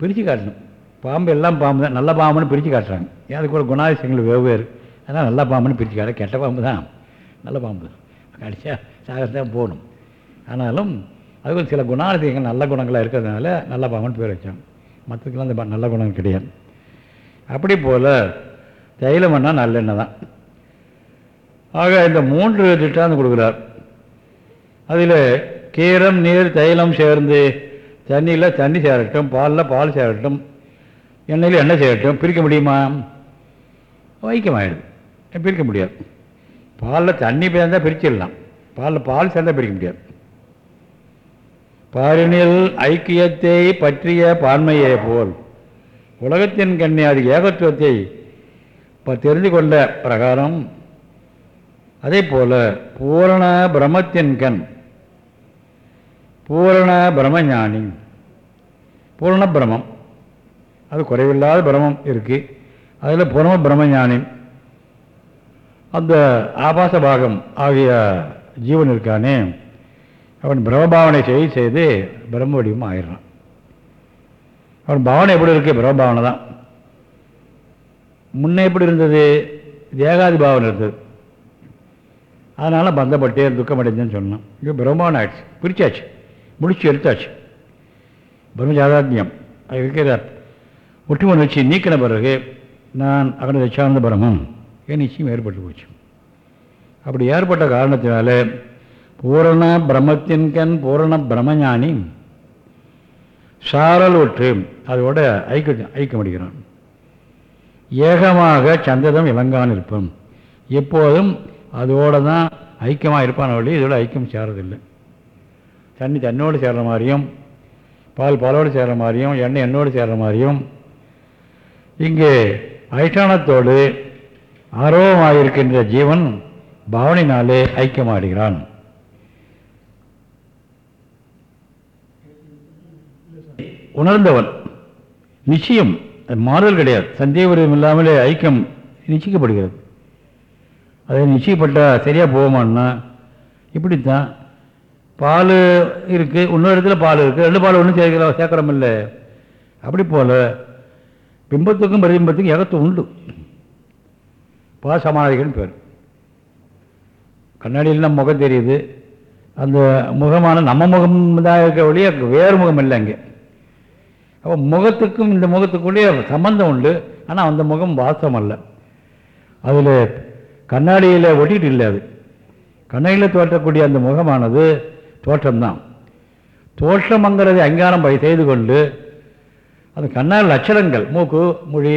பிரித்து காட்டணும். பாம்பு எல்லாம் பாம்பு தான். நல்ல பாம்புன்னு பிரித்து காட்டுறாங்க. ஏன் அதுக்கு ஒரு குணாதிசயங்கள் வெவ்வேறு அதனால் நல்ல பாம்புன்னு பிரித்து காட்ட கெட்ட பாம்பு தான். நல்ல பாம்பு. கடிச்சா சாகத்தான் போகணும். ஆனாலும் அதுக்கு சில குணாதிசயங்கள் நல்ல குணங்களாக இருக்கிறதுனால நல்ல பாம்புன்னு பேர் வச்சாங்க. மற்றதுக்கெல்லாம் அந்த ப- நல்ல குணங்கள் கிடையாது. அப்படி போல் தைலம்னா நல்லெண்ணெய் தான். ஆக இந்த மூன்று திட்டாந்து கொடுக்குறார். அதில் கீரம் நீர் தைலம் சேர்ந்து தண்ணியில் தண்ணி சேரட்டும் பாலில் பால் சேரட்டும் எண்ணெயில் எண்ணெய் சேரட்டும் பிரிக்க முடியுமா? வைக்கமாயிடுது. பிரிக்க முடியாது. பாலில் தண்ணி சேர்ந்தால் பிரிச்சிடலாம். பாலில் பால் சேர்ந்தால் பிரிக்க முடியாது. பாரினில் ஐக்கியத்தை பற்றிய பான்மையை போல் உலகத்தின் கண்ணே அது ஏகத்துவத்தை தெரிந்து கொண்ட பிரகாரம் அதே போல் பூரண பிரம்மத்தின் கண் பூரண பிரம்மஞானி பூரண பிரமம் அது குறைவில்லாத பிரமம் இருக்குது அதில் பூரண பிரம்மஞானி. அந்த ஆபாச பாகம் ஆகிய ஜீவன் இருக்கானே அவன் பிரம்மபாவனை செய்து செய்து பிரம்ம வடிவம் ஆயிடுறான். அவன் பாவனை எப்படி இருக்கு? பிரம்மபாவனை தான் முன்னே எப்படி இருந்தது? தேகாதி பாவனை இருந்தது அதனால் பந்தப்பட்டே துக்கம் அடைஞ்சேன்னு சொன்னான். இது பிரம்மாவன் ஆயிடுச்சு. பிரிச்சாச்சு. முடிச்சு எடுத்தாச்சு. பிரம்மஜாதாத்மியம். அது இருக்கிறார். ஒற்றுமன் வச்சு நீக்கின பிறகு நான் அகன சார்ந்த பிரமம் என் நிச்சயம் ஏற்பட்டு போச்சு. அப்படி ஏற்பட்ட காரணத்தினால பூரண பிரம்மத்தின் கண் பூரண பிரம்மஞானி சாரல் ஒற்று. அதோட ஐக்க ஐக்க ஏகமாக சந்ததம் இளங்கான் இருப்பன் எப்போதும் அதோட தான் ஐக்கியமாக இருப்பான வழி இதோட ஐக்கியம் சேரதில்லை. தண்ணி தன்னோடு சேர்ற மாதிரியும் பால் பாலோடு சேர்ற மாதிரியும் எண்ணெய் எண்ணோடு சேர்ற மாதிரியும் இங்கே அதிஷ்டானத்தோடு ஆர்வமாக இருக்கின்ற ஜீவன் பாவனையினாலே ஐக்கியமாடுகிறான். உணர்ந்தவன் நிச்சயம் மாறுதல் கிடையாது. சந்தேகம் இல்லாமலே ஐக்கியம் நிச்சயிக்கப்படுகிறது. அது நிச்சயப்பட்டால் சரியாக போகுமான்னா இப்படித்தான். பால் இருக்குது இன்னொரு இடத்துல பால் இருக்குது ரெண்டு பால் ஒன்றும் சேர்க்கிற சேர்க்குறோம் இல்லை. அப்படி போல் பிம்பத்துக்கும் பிரதிபிம்பத்துக்கும் ஏகத்து உண்டு. பா சமாளிகள்னு பேர். கண்ணாடியில் நம்ம முகம் தெரியுது. அந்த முகமான நம்ம முகம் தான் இருக்க வழியே வேறு முகம் இல்லை அங்கே. அப்போ முகத்துக்கும் இந்த முகத்துக்குள்ளேயே சம்பந்தம் உண்டு. ஆனால் அந்த முகம் வாசம் அல்ல. அதில் கண்ணாடியில் ஒட்டிகிட்டு இல்லை அது. கண்ணாடியில் தோற்றக்கூடிய அந்த முகமானது தோற்றம்தான். தோற்றம்ங்கிறதை அங்காரம் செய்து கொண்டு அந்த கண்ணாடி லட்சணங்கள் மூக்கு மொழி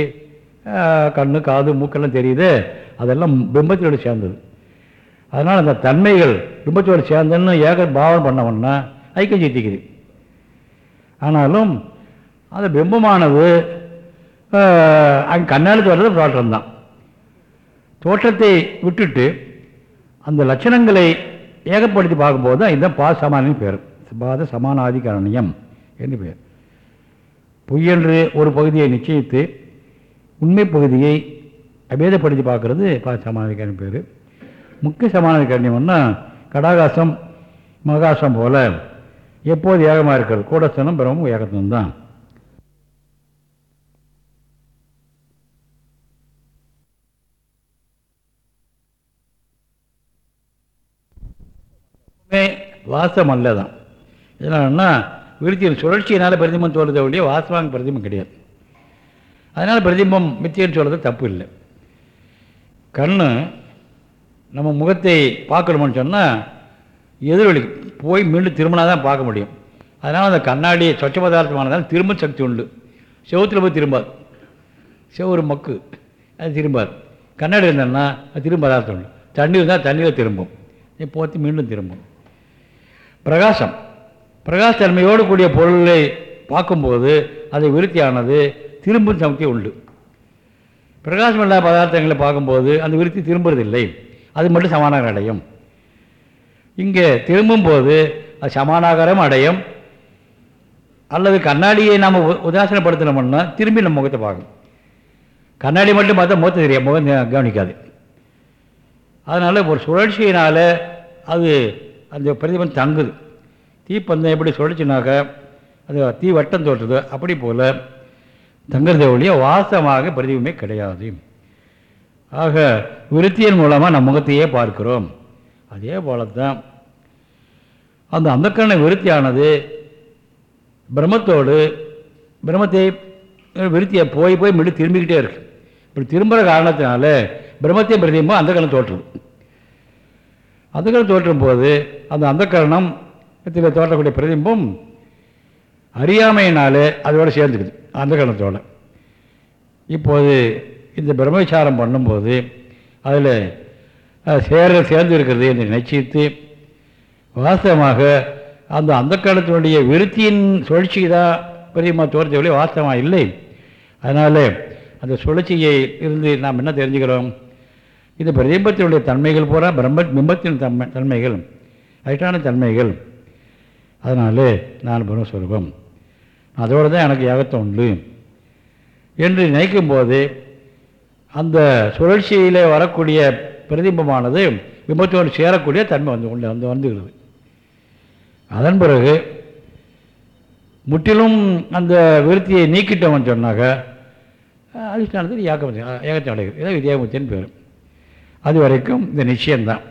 கண்ணு காது மூக்கெல்லாம் தெரியுது. அதெல்லாம் பிம்பத்தோடு சேர்ந்தது. அதனால் அந்த தன்மைகள் பிம்பத்தோடு சேர்ந்தன்னு ஏக பாவனை பண்ணவன்னா ஐக்கியம் சித்திக்குது ஆனாலும் அந்த பிம்பமானது. அங்கே கண்ணாடி தோற்றது தோற்றம்தான் தோற்றத்தை விட்டுட்டு அந்த லட்சணங்களை ஏகப்படுத்தி பார்க்கும்போது தான் இதுதான் பாத சமானின் பேர். பாத சமானாதிகரணியம் என்று பேர். பொய்யென்று ஒரு பகுதியை நிச்சயித்து உண்மை பகுதியை அபேதப்படுத்தி பார்க்கறது பா சமானாதிகரணம் பேர். முக்கிய சமானாதிகரணியம்னா கடாகாசம் மகாசம் போல எப்போது ஏகமாக இருக்கிறது? கூடஸ்தனம் பிரமும் ஏகத்தனம் தான் வாசம் அல்லதான். இதனாலன்னா விருத்தியின் சுழற்சியினால் பிரதிபம் தோல்றதை ஒழிய வாசமாக பிரதிபம் கிடையாது. அதனால் பிரதிபம் மித்தியன்னு சொல்கிறது தப்பு இல்லை. கண் நம்ம முகத்தை பார்க்கணும்னு சொன்னால் எதிரொலி போய் மீண்டும் திரும்பினா தான் பார்க்க முடியும். அதனால் அந்த கண்ணாடி சொச்ச பதார்த்தமானதால் திரும்ப சக்தி உண்டு. செவத்தில் போய் திரும்பாது செவ்வொரு மக்கு. அது திரும்பாது கண்ணாடி இருந்தேன்னா அது திரும்ப பதார்த்தம் உண்டு. தண்ணி இருந்தால் தண்ணியில் திரும்பும். போற்றி மீண்டும் திரும்பும். பிரகாசம். பிரகாசத்தன்மையோடு கூடிய பொருளை பார்க்கும்போது அது விருத்தியானது திரும்பும் சமத்தி உண்டு. பிரகாசம் இல்லாத பதார்த்தங்களை பார்க்கும்போது அந்த விருத்தி திரும்புறதில்லை. அது மட்டும் சமானாகரம் அடையும். இங்கே திரும்பும்போது அது சமானாகரம் அடையும். அல்லது கண்ணாடியை நாம் உதாசனப்படுத்தினோம்னா திரும்பி நம்ம முகத்தை பார்க்கும் கண்ணாடி மட்டும் பார்த்தா முகத்தை தெரியும் முகம் கவனிக்காது. அதனால் ஒரு சுழற்சியினால் அது அந்த பிரதிபம் தங்குது. தீப்பந்தம் எப்படி சொல்லிச்சுனாக்க அது தீ வட்டம் தோற்றுது. அப்படி போல் தங்குறத ஒழிய வாசமாக பிரதிபமே கிடையாது. ஆக விருத்தியின் மூலமாக நம் முகத்தையே பார்க்கிறோம். அதே போல தான் அந்த அந்தக்கரண விருத்தியானது பிரம்மத்தோடு பிரம்மத்தை விருத்தியை போய் போய் மீண்டும் திரும்பிக்கிட்டே இருக்கு. இப்படி திரும்புகிற காரணத்தினால பிரம்மத்தையும் பிரதிபம் அந்த கரணம் தோற்றுது. அந்தகரணம் தோற்றும் போது அந்த அந்த கரணம் தோற்றக்கூடிய பிரதிபம் அறியாமையினாலே அதோடு சேர்ந்துக்குது அந்த கரணத்தோடு இப்போது இந்த பிரம்மவிச்சாரம் பண்ணும்போது அதில் சேர சேர்ந்து இருக்கிறது என்று நிச்சயித்து வாஸ்தவமாக அந்த அந்த காலத்தினுடைய விருத்தியின் சுழற்சி தான் பெரியம்மா தோற்றவில்லை வாஸ்தவமாக இல்லை. அதனால் அந்த சுழற்சியை இருந்து நாம் என்ன தெரிஞ்சுக்கிறோம்? இந்த பிரதிபத்தினுடைய தன்மைகள் பூரா பிரம்ம பிம்பத்தின் தன்மை தன்மைகள் அதிஷ்டான தன்மைகள். அதனால் நான் பிரம்மஸ்வரூபம் அதோடு தான் எனக்கு ஏகத்தம் உண்டு. என்று நினைக்கும்போது அந்த சுழற்சியில் வரக்கூடிய பிரதிபமானது பிம்பத்தோடு சேரக்கூடிய தன்மை வந்து கொண்டு வந்து வந்துகிறது. அதன் பிறகு முற்றிலும் அந்த விருத்தியை நீக்கிட்டோம்னு சொன்னாக்க அதிஷ்டானத்தில் ஏக்கம் ஏகத்தை அடைகிறது இதான் வித்யாமுத்தின்னு பேர். அது வரைக்கும் இந்த நிச்சயம்தான்.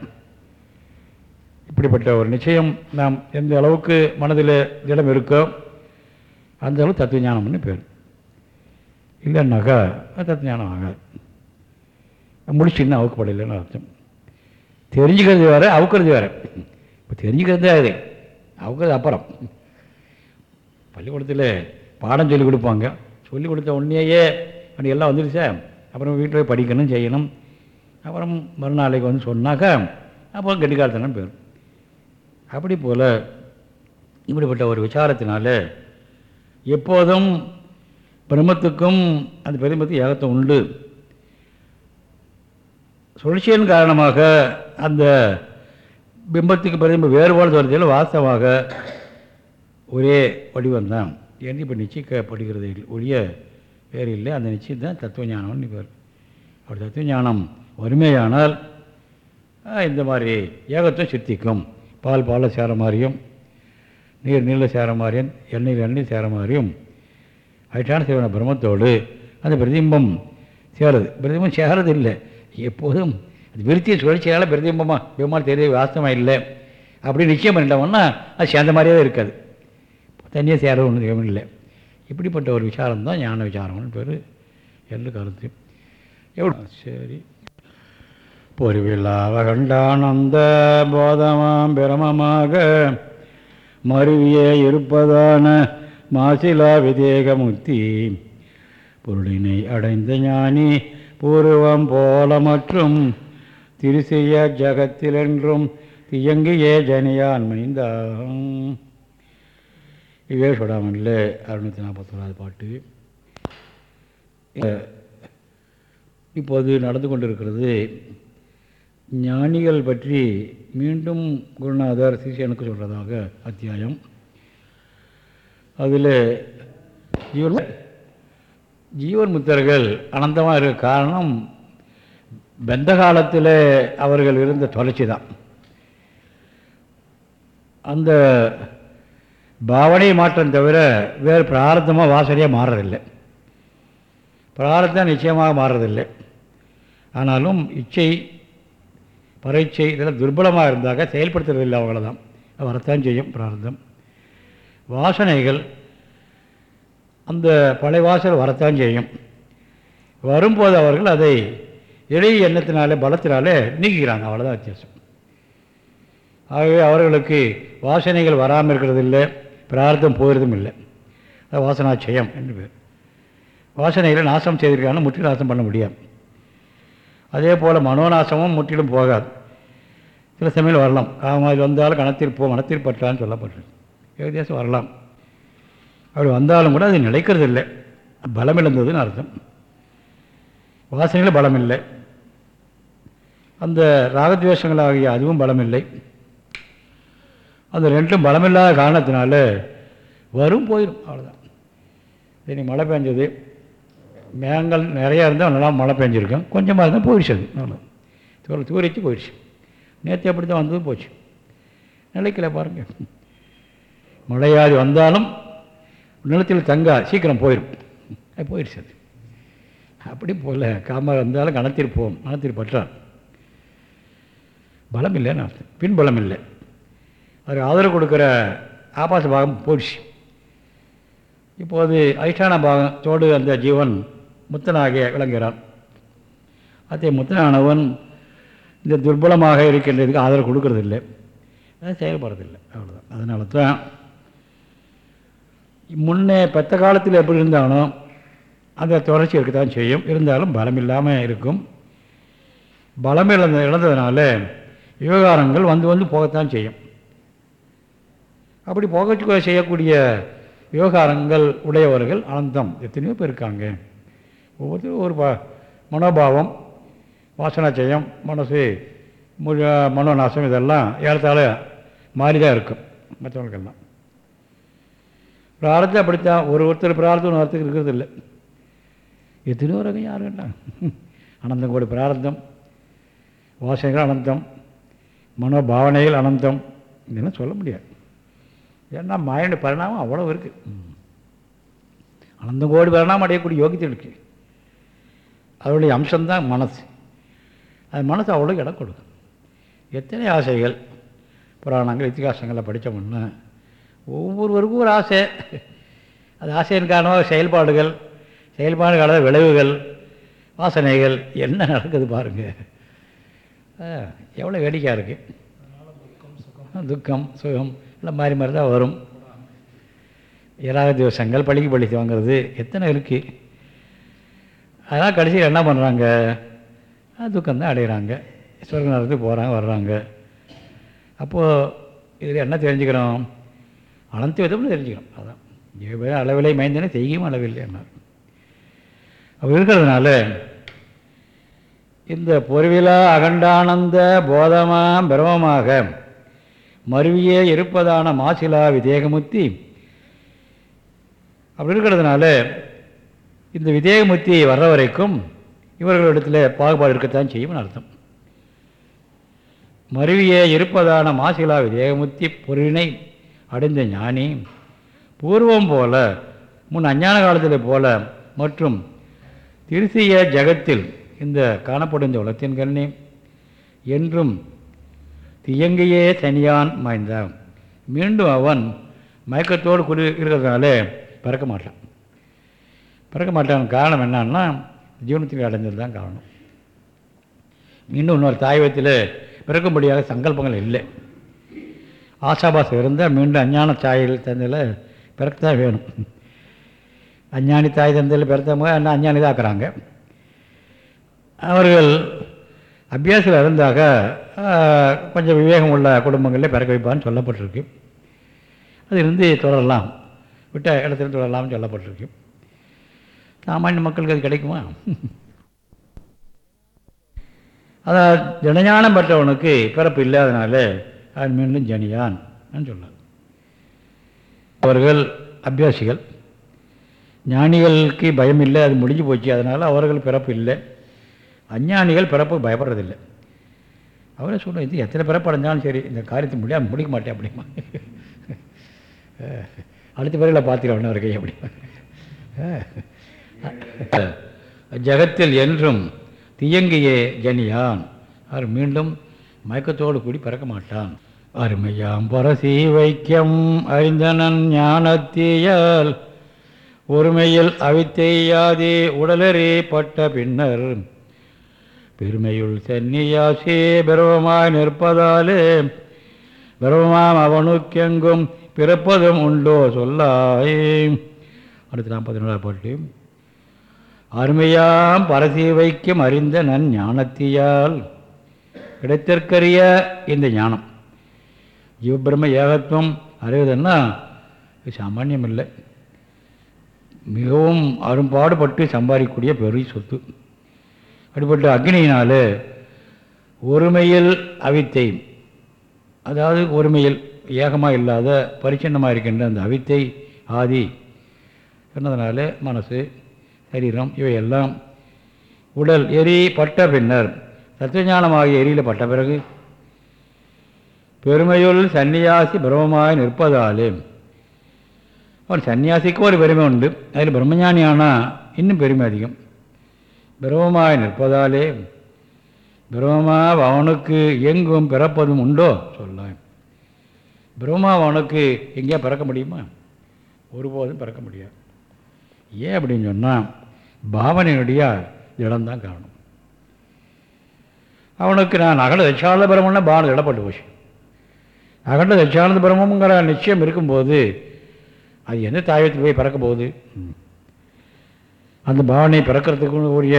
இப்படிப்பட்ட ஒரு நிச்சயம் நாம் எந்த அளவுக்கு மனதில் திடம் இருக்கோ அந்த அளவு தத்துவ ஞானம்னு பேர். இல்லைன்னாக்கா தத்துவ ஞானம் ஆகாது. முடிச்சுன்னா அவுக்கப்படலைன்னு அர்த்தம். தெரிஞ்சுக்கிறது வேறு அவுக்கிறது வேறு. இப்போ தெரிஞ்சுக்கிறது அது. அவுக்கிறது அப்புறம். பள்ளிக்கூடத்தில் பாடம் சொல்லிக் கொடுப்பாங்க. சொல்லிக் கொடுத்த உடனேயே அப்படி எல்லாம் வந்துடுச்சா அப்புறம் வீட்டில் போய் படிக்கணும் செய்யணும். அப்புறம் மறுநாளைக்கு வந்து சொன்னாக்கா அப்புறம் கெட்டிக்காலத்தனம் போயிடும் அப்படி போல் இப்படிப்பட்ட ஒரு விசாரத்தினால எப்போதும் பிரம்மத்துக்கும் அந்த பெருமத்துக்கு ஏகத்தம் உண்டு. சுழற்சியின் காரணமாக அந்த பிம்பத்துக்கு பிரதிபிம்ப வேறுபாடு தோன்றதில் வாஸ்தவமாக ஒரே வடிவம்தான். என்று இப்போ நிச்சயிக்கப்படுகிறது இல்லை. ஒழிய வேறு இல்லை அந்த நிச்சயம் தான் தத்துவ ஞானம்னு பேர். அப்படி தத்துவ ஞானம் வறுமையானால் இந்த மாதிரி ஏகத்துவம் சித்திக்கும். பால் பாலில் சேர மாதிரியும் நீர் நீரில் சேர மாதிரியும் எண்ணெயில் எண்ணெய் சேர மாதிரியும் அதிஷ்டான சிவன பிரம்மத்தோடு அந்த பிரதிபிம்பம் சேருது. பிரதிபிம்பம் சேரது இல்லை. எப்போதும் அது விருத்திய சுழற்சியால் பிரதிபிம்பமாக பிம்பமாக தெரிய வாஸ்தமாக இல்லை. அப்படி நிச்சயம் பண்ணிட்டோம்னா அது சேர்ந்த மாதிரியே தான் இருக்காது. தனியாக சேர ஒன்றும் இல்லை இப்படிப்பட்ட ஒரு விசாரம் தான் ஞான விசாரம்னு பேர். என்று கருத்து. எவ்வளோ? சரி. பொருவிழாவகண்டானந்த போதமாம் பிரமமாக மருவியே இருப்பதான மாசிலா விதேகமுத்தி பொருளினை அடைந்த ஞானி பூர்வம் போல மற்றும் திருசிய ஜகத்திலென்றும் தியங்கியே ஜனியான் மைந்தான் இவே சொடாமல்ல அறுநூற்றி நாற்பத்தோராது பாட்டு. இப்போது நடந்து கொண்டிருக்கிறது ஞானிகள் பற்றி மீண்டும் குருநாதர் சிஷியனுக்கு சொல்கிறதாக அத்தியாயம். அதில் ஜீவன் ஜீவன் முத்தர்கள் அனந்தமாக இருக்க காரணம் பெந்த காலத்தில் அவர்கள் இருந்த தொடர்ச்சி தான் அந்த பாவனை மாற்றம் தவிர வேறு பிராரத்தமாக வாசனையாக மாறுறதில்லை பிராரத்தம் நிச்சயமாக மாறுறதில்லை ஆனாலும் இச்சை பரீட்சை இதெல்லாம் துர்பலமாக இருந்தாக்க செயல்படுத்துறதில்லை அவங்கள தான் வரத்தான் செய்யும் பிரார்த்தம். வாசனைகள் அந்த பழைய வாசல் வரத்தான் செய்யும். வரும்போது அவர்கள் அதை எளிய எண்ணத்தினாலே பலத்தினாலே நீக்குகிறாங்க. அவ்வளோதான் வித்தியாசம். ஆகவே அவர்களுக்கு வாசனைகள் வராமல் இருக்கிறது இல்லை பிரார்த்தம் போகிறதும் இல்லை. வாசனா வாசனாச்சயம் என்று பேர். வாசனைகளை நாசம் செய்திருக்காங்க முற்றிலும் நாசம் பண்ண முடியாது. அதே போல் மனோநாசமும் முற்றிலும் போகாது. சில சமயம் வரலாம். காமாதி வந்தாலும் கணத்தில் போ மனத்தில் பற்றான்னு சொல்லப்பட்டிருக்கு. ஏகதேசம் வரலாம். அப்படி வந்தாலும் கூட அது நிலைக்கிறது இல்லை பலம் இழந்ததுன்னு அர்த்தம். வாசனையில் பலம் இல்லை அந்த ராகத்வேஷங்களாகிய அதுவும் பலம் இல்லை அந்த ரெண்டும் பலமில்லாத காரணத்தினால வரும் போயிடும் அவ்வளோதான் இன்னைக்கு மழை பெஞ்சது. மேகங்கள் நிறையா இருந்தால் நல்லா மழை பெஞ்சிருக்கும். கொஞ்சமாக இருந்தால் போயிடுச்சு அது. நல்லா. தூர தூரிச்சு போயிடுச்சு. நேற்று அப்படி தான் வந்தது போச்சு. நிலைக்கல பாருங்கள் மழையாதி வந்தாலும் நிலத்தில் தங்கா சீக்கிரம் போயிடும் அது போயிடுச்சு அது. அப்படி போகல காம வந்தாலும் கணத்திருப்போம் கணத்தில் பற்றார். பலம் இல்லைன்னு அர்த்தம். பின்பலம் இல்லை. அது ஆதரவு கொடுக்குற ஆபாச பாகம் போயிடுச்சு. இப்போது அதிஷ்டான பாகத்தோடு அந்த ஜீவன் முத்தனாக விளங்குகிறான். அதே முத்தனானவன் இந்த துர்பலமாக இருக்கின்றதுக்கு ஆதரவு கொடுக்கறதில்லை. அது செயல்படுறதில்லை. அவ்வளோதான் அதனால தான் முன்னே பெத்த காலத்தில் எப்படி இருந்தாலும் அந்த தொடர்ச்சி இருக்கத்தான் செய்யும். இருந்தாலும் பலம் இல்லாமல் இருக்கும். பலம் இழந்த இழந்ததுனால விவகாரங்கள் வந்து வந்து போகத்தான் செய்யும். அப்படி போக செய்யக்கூடிய விவகாரங்கள் உடையவர்கள் அனந்தம். எத்தனையோ பேர் இருக்காங்க. ஒவ்வொருத்தரும் ஒரு பா மனோபாவம் வாசனாச்சயம் மனசு முழு மனோநாசம் இதெல்லாம் ஏறத்தாழ மாறி தான் இருக்கும் மற்றவங்களுக்கெல்லாம். பிரார்த்தம் அப்படித்தான் ஒரு ஒருத்தர் பிரார்த்தம் ஒரு ஒருத்தருக்கு இருக்கிறது இல்லை. எத்தனையோ ரகம் யாரும் வேண்டாம். அனந்தம் கூட பிரார்த்தம் வாசனைகள் அனந்தம் மனோபாவனைகள் அனந்தம் இதெல்லாம் சொல்ல முடியாது. ஏன்னா மாயனுடைய பரிணாமம் அவ்வளோ இருக்குது அனந்தம் கோடி பரிணாமம் அடையக்கூடிய யோகியத்தை இருக்குது அதனுடைய அம்சம்தான் மனசு. அது மனசு அவ்வளோ இடம் கொடுக்கும். எத்தனை ஆசைகள்? புராணங்கள் இத்திகாசங்களை படித்தோம்னா ஒவ்வொருவருக்கும் ஒரு ஆசை. அது ஆசையின் காரணமாக செயல்பாடுகள் செயல்பாடு கால விளைவுகள் வாசனைகள் என்ன நடக்குது பாருங்கள் எவ்வளோ வேடிக்கையாக இருக்குது துக்கம் சுகம் எல்லாம் மாறி மாறி தான் வரும். ஏழாவது திவசங்கள் பழிக்கு பழித்து வாங்கிறது எத்தனை இருக்குது அதனால் கடைசியில் என்ன பண்ணுறாங்க துக்கம் தான் அடைகிறாங்க சொர்க்க நேரத்துக்கு போகிறாங்க வர்றாங்க. அப்போது இதில் என்ன தெரிஞ்சுக்கிறோம் அனந்த விதம்னு தெரிஞ்சுக்கிறோம் அதான். ஜீவ அளவிலை மயந்தனே செய்யும் அளவில்லை என்ன அப்படி இருக்கிறதுனால இந்த பொருவிலா அகண்டானந்த போதமாம் பிரமமாக மருவியே இருப்பதான மாசிலா விதேகமுத்தி. அப்படி இருக்கிறதுனால இந்த விதேகமுத்தி வர்ற வரைக்கும் இவர்களிடத்தில் பாகுபாடு இருக்கத்தான் செய்யும் அர்த்தம். மருவியே இருப்பதான மாசிலா விதேகமுத்தி பொருளினை அடைந்த ஞானி பூர்வம் போல முன் அஞ்ஞான காலத்தில் போல மற்றும் திருசிய ஜகத்தில் இந்த காணப்படும் இந்த உலகத்தின் கண்ணி என்றும் தியங்கியே தனியான் மாய்ந்தான். மீண்டும் அவன் மயக்கத்தோடு குடி இருக்கிறதுனாலே பிறக்க மாட்டான். பிறக்க மாட்டான் காரணம் என்னன்னா ஜீவனத்துக்கு அடைஞ்சது தான் காரணம். மீண்டும் இன்னொரு தாய்வத்தில் பிறக்கும்படியாக சங்கல்பங்கள் இல்லை. ஆசாபாசம் இருந்தால் மீண்டும் அஞ்ஞான தாயில் தந்தையில் பிறக்கத்தான் வேணும். அஞ்ஞானி தாய் தந்தையில் பிறத்தவங்க என்ன அஞ்ஞானி தான் ஆக்குறாங்க. அவர்கள் அபியாசத்தில் இருந்தாக கொஞ்சம் விவேகம் உள்ள குடும்பங்களில் பிறக்க வைப்பான்னு சொல்லப்பட்டிருக்கு. அது இருந்து தொடரலாம். விட்ட இடத்துல தொடரலாம்னு சொல்லப்பட்டிருக்கு. சாமானிய மக்களுக்கு அது கிடைக்குமா? அதான் ஜனஞானம் பெற்றவனுக்கு பிறப்பு இல்லாதனால அவன் மீண்டும் ஜனியான் சொன்னார். அவர்கள் அபியாசிகள் ஞானிகளுக்கு பயம் இல்லை அது முடிஞ்சு போச்சு. அதனால் அவர்கள் பிறப்பு இல்லை. அஞ்ஞானிகள் பிறப்பு பயப்படுறதில்லை. அவரே சொல்ல இது எத்தனை பிறப்பு அடைஞ்சாலும் சரி இந்த காரியத்தை முடியாது முடிக்க மாட்டேன் அப்படிமா. அடுத்த பிறகு பார்த்துக்கலாம் ஒரு கை அப்படிமா. ஜகத்தில் என்றும் தியங்கியே ஜனியான். அவர் மீண்டும் மயக்கத்தோடு கூடி பிறக்க மாட்டான். அருமையாம் பரசி வைக்கம் அறிந்தனன் ஞானத்தியால் ஒருமையில் அவித்தெய்யாதே உடலறே பட்ட பின்னர் பெருமையுள் சென்னியாசே பிரவமாய் நிற்பதாலே பிரவமாம் அவனுக்கெங்கும் பிறப்பதும் உண்டோ சொல்லாயே. அடுத்து நாற்பத்தி நாலாவது பாட்டு. அருமையாம் பரசீவைக்கும் அறிந்த நன் ஞானத்தியால் கிடைத்திற்கரிய இந்த ஞானம். ஜீவபிரம ஏகத்துவம் அறிவதுன்னா சாமானியம் இல்லை மிகவும் அரும்பாடுபட்டு சம்பாதிக்கக்கூடிய பெரிய சொத்து. அப்படிப்பட்ட அக்னியினால் ஒருமையில் அவித்தை அதாவது ஒருமையில் ஏகமாக இல்லாத பரிச்சின்னமாக இருக்கின்ற அந்த அவித்தை ஆதி சொன்னதுனால மனசு சரீரம் இவையெல்லாம் உடல் எரி பட்ட பின்னர் தத்துவஞானமாகிய எரியில் பட்ட பிறகு பெருமையுள் சன்னியாசி பிரமமாய் நிற்பதாலே. அவன் சன்னியாசிக்கு ஒரு பெருமை உண்டு. அதில் பிரம்மஞானி ஆனால் இன்னும் பெருமை அதிகம். பிரமமாய் நிற்பதாலே பிரம்மா அவனுக்கு எங்கும் பிறப்பதும் உண்டோ சொல்ல பிரம்மா அவனுக்கு எங்கேயா பிறக்க முடியுமா? ஒருபோதும் பிறக்க முடியாது. ஏன் அப்படின்னு சொன்னால் பாவனையுடைய இடம்தான் காரணம் அவனுக்கு நான் அகண்ட தட்சானந்த பிரம்மன்னா பாவனை இடப்பட்டு போச்சு. அகண்ட தட்சானந்த பிரம்மங்கிற நிச்சயம் இருக்கும்போது அது எந்த தாயத்தில் போய் பிறக்க போகுது? அந்த பாவனை பிறக்கிறதுக்கு உரிய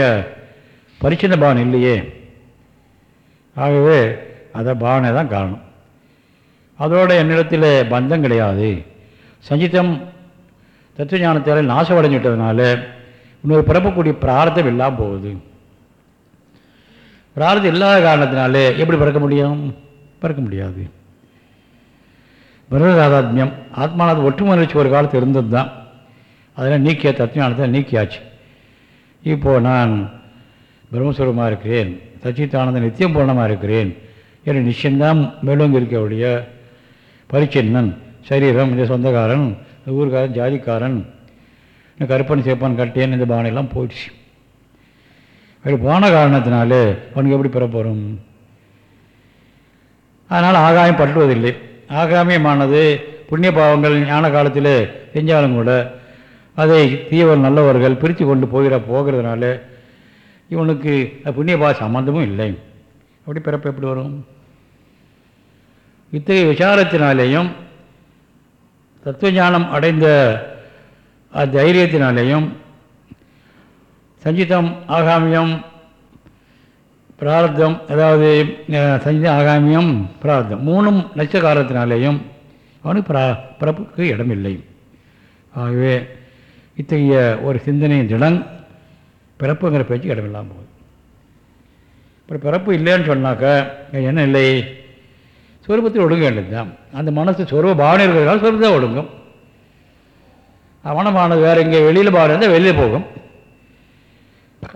பரிச்சின்ன பாவனை இல்லையே. ஆகவே அதை பாவனை தான் காரணம் அதோட என்னிடத்தில் பந்தம் கிடையாது. சஞ்சிதம் நாசம் அடைஞ்சிட்டதுனால இன்னொரு பிறப்பக்கூடிய பிரார்த்தம் இல்லாமல் போகுது. பிரார்த்தம் இல்லாத காரணத்தினாலே எப்படி பிறக்க முடியும்? பிறக்க முடியாது. பிரதாதாத்மியம் ஆத்மானது ஒற்றுமலர்ச்சி ஒரு காலத்தில் இருந்தது தான் அதெல்லாம் நீக்கிய தத்துவஞானத்தை நீக்கியாச்சு. இப்போது நான் பிரம்மஸ்வரமாக இருக்கிறேன் சச்சித்தானந்த நித்தியம் பூர்ணமாக இருக்கிறேன் என்ற நிச்சயம்தான் மேலோங்கி இருக்கக்கூடிய பரிச்சின்னன் சரீரம் இந்த சொந்தக்காரன் ஊர்காரன் ஊருக்காரன் ஜாதிக்காரன் இந்த கருப்பன் சேப்பான் கட்டேன் இந்த பாவனையெல்லாம் போயிடுச்சு. அப்படி போன காரணத்தினாலே அவனுக்கு எப்படி பிறப்போறும்? அதனால் ஆகாயம் பற்றுவதில்லை ஆகாமியமானது புண்ணிய பாவங்கள் ஞான காலத்தில் செஞ்சாலும் கூட அதை தீவல் நல்லவர்கள் பிரித்து கொண்டு போகிற போகிறதுனால இவனுக்கு புண்ணிய பாவ சம்பந்தமும் இல்லை. அப்படி பிறப்பு எப்படி வரும்? இத்தகைய விசாரத்தினாலேயும் தத்துவ ஞானம் அடைந்த தைரியத்தினாலேயும் சஞ்சிதம் ஆகாமியம் பிரார்த்தம் அதாவது சஞ்சிதம் ஆகாமியம் பிரார்த்தம் மூணும் நச்ச காலத்தினாலேயும் அவனுக்கு பிரா பிறப்புக்கு இடமில்லை. ஆகவே இத்தகைய ஒரு சிந்தனையின் திடன் பிறப்புங்கிற பேச்சு இடமில்லாமல் போகுது. அப்புறம் பிறப்பு இல்லைன்னு சொன்னாக்கா என்ன இல்லை? சொரூபத்தில் ஒடுங்க வேண்டியது தான் அந்த மனசு சொருவ பாவனை இருக்கிறதுனால சொருபத்தான் ஒடுங்கும். அவனமானது வேறு இங்கே வெளியில் பாவனை இருந்தால் வெளியில் போகும்.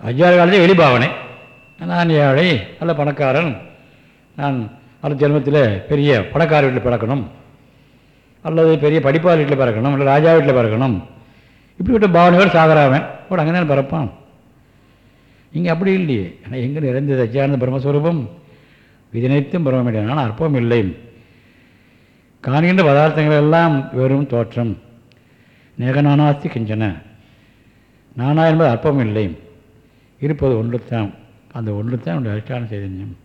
அஞ்சாறு காலத்தில் வெளி பாவனை. நான் ஏழை நல்ல பணக்காரன். நான் அடுத்த ஜென்மத்தில் பெரிய பணக்கார வீட்டில் பிறக்கணும். அல்லது பெரிய படிப்பாளர் வீட்டில் பிறக்கணும் இல்லை ராஜா வீட்டில் பிறக்கணும். இப்படி விட்ட பாவனையோடு சாகராவன் கூட அங்கே தான் பிறப்பான். இங்கே அப்படி இல்லையே. ஆனால் எங்கே நிறைந்த சச்சியானந்த பிரம்மஸ்வரூபம்? விதினைத்தும் பிரம்மமில்லை ஆனால் அற்பம் இல்லை. காண்கின்ற பதார்த்தங்கள் எல்லாம் வெறும் தோற்றம். நேகநானாஸ்தி கிஞ்சன. நானா என்பது அற்பம் இல்லை. இருப்பது ஒன்றுத்தான். அந்த ஒன்றுத்தான் என்னுடைய அதிஷ்டான சைதன்யம்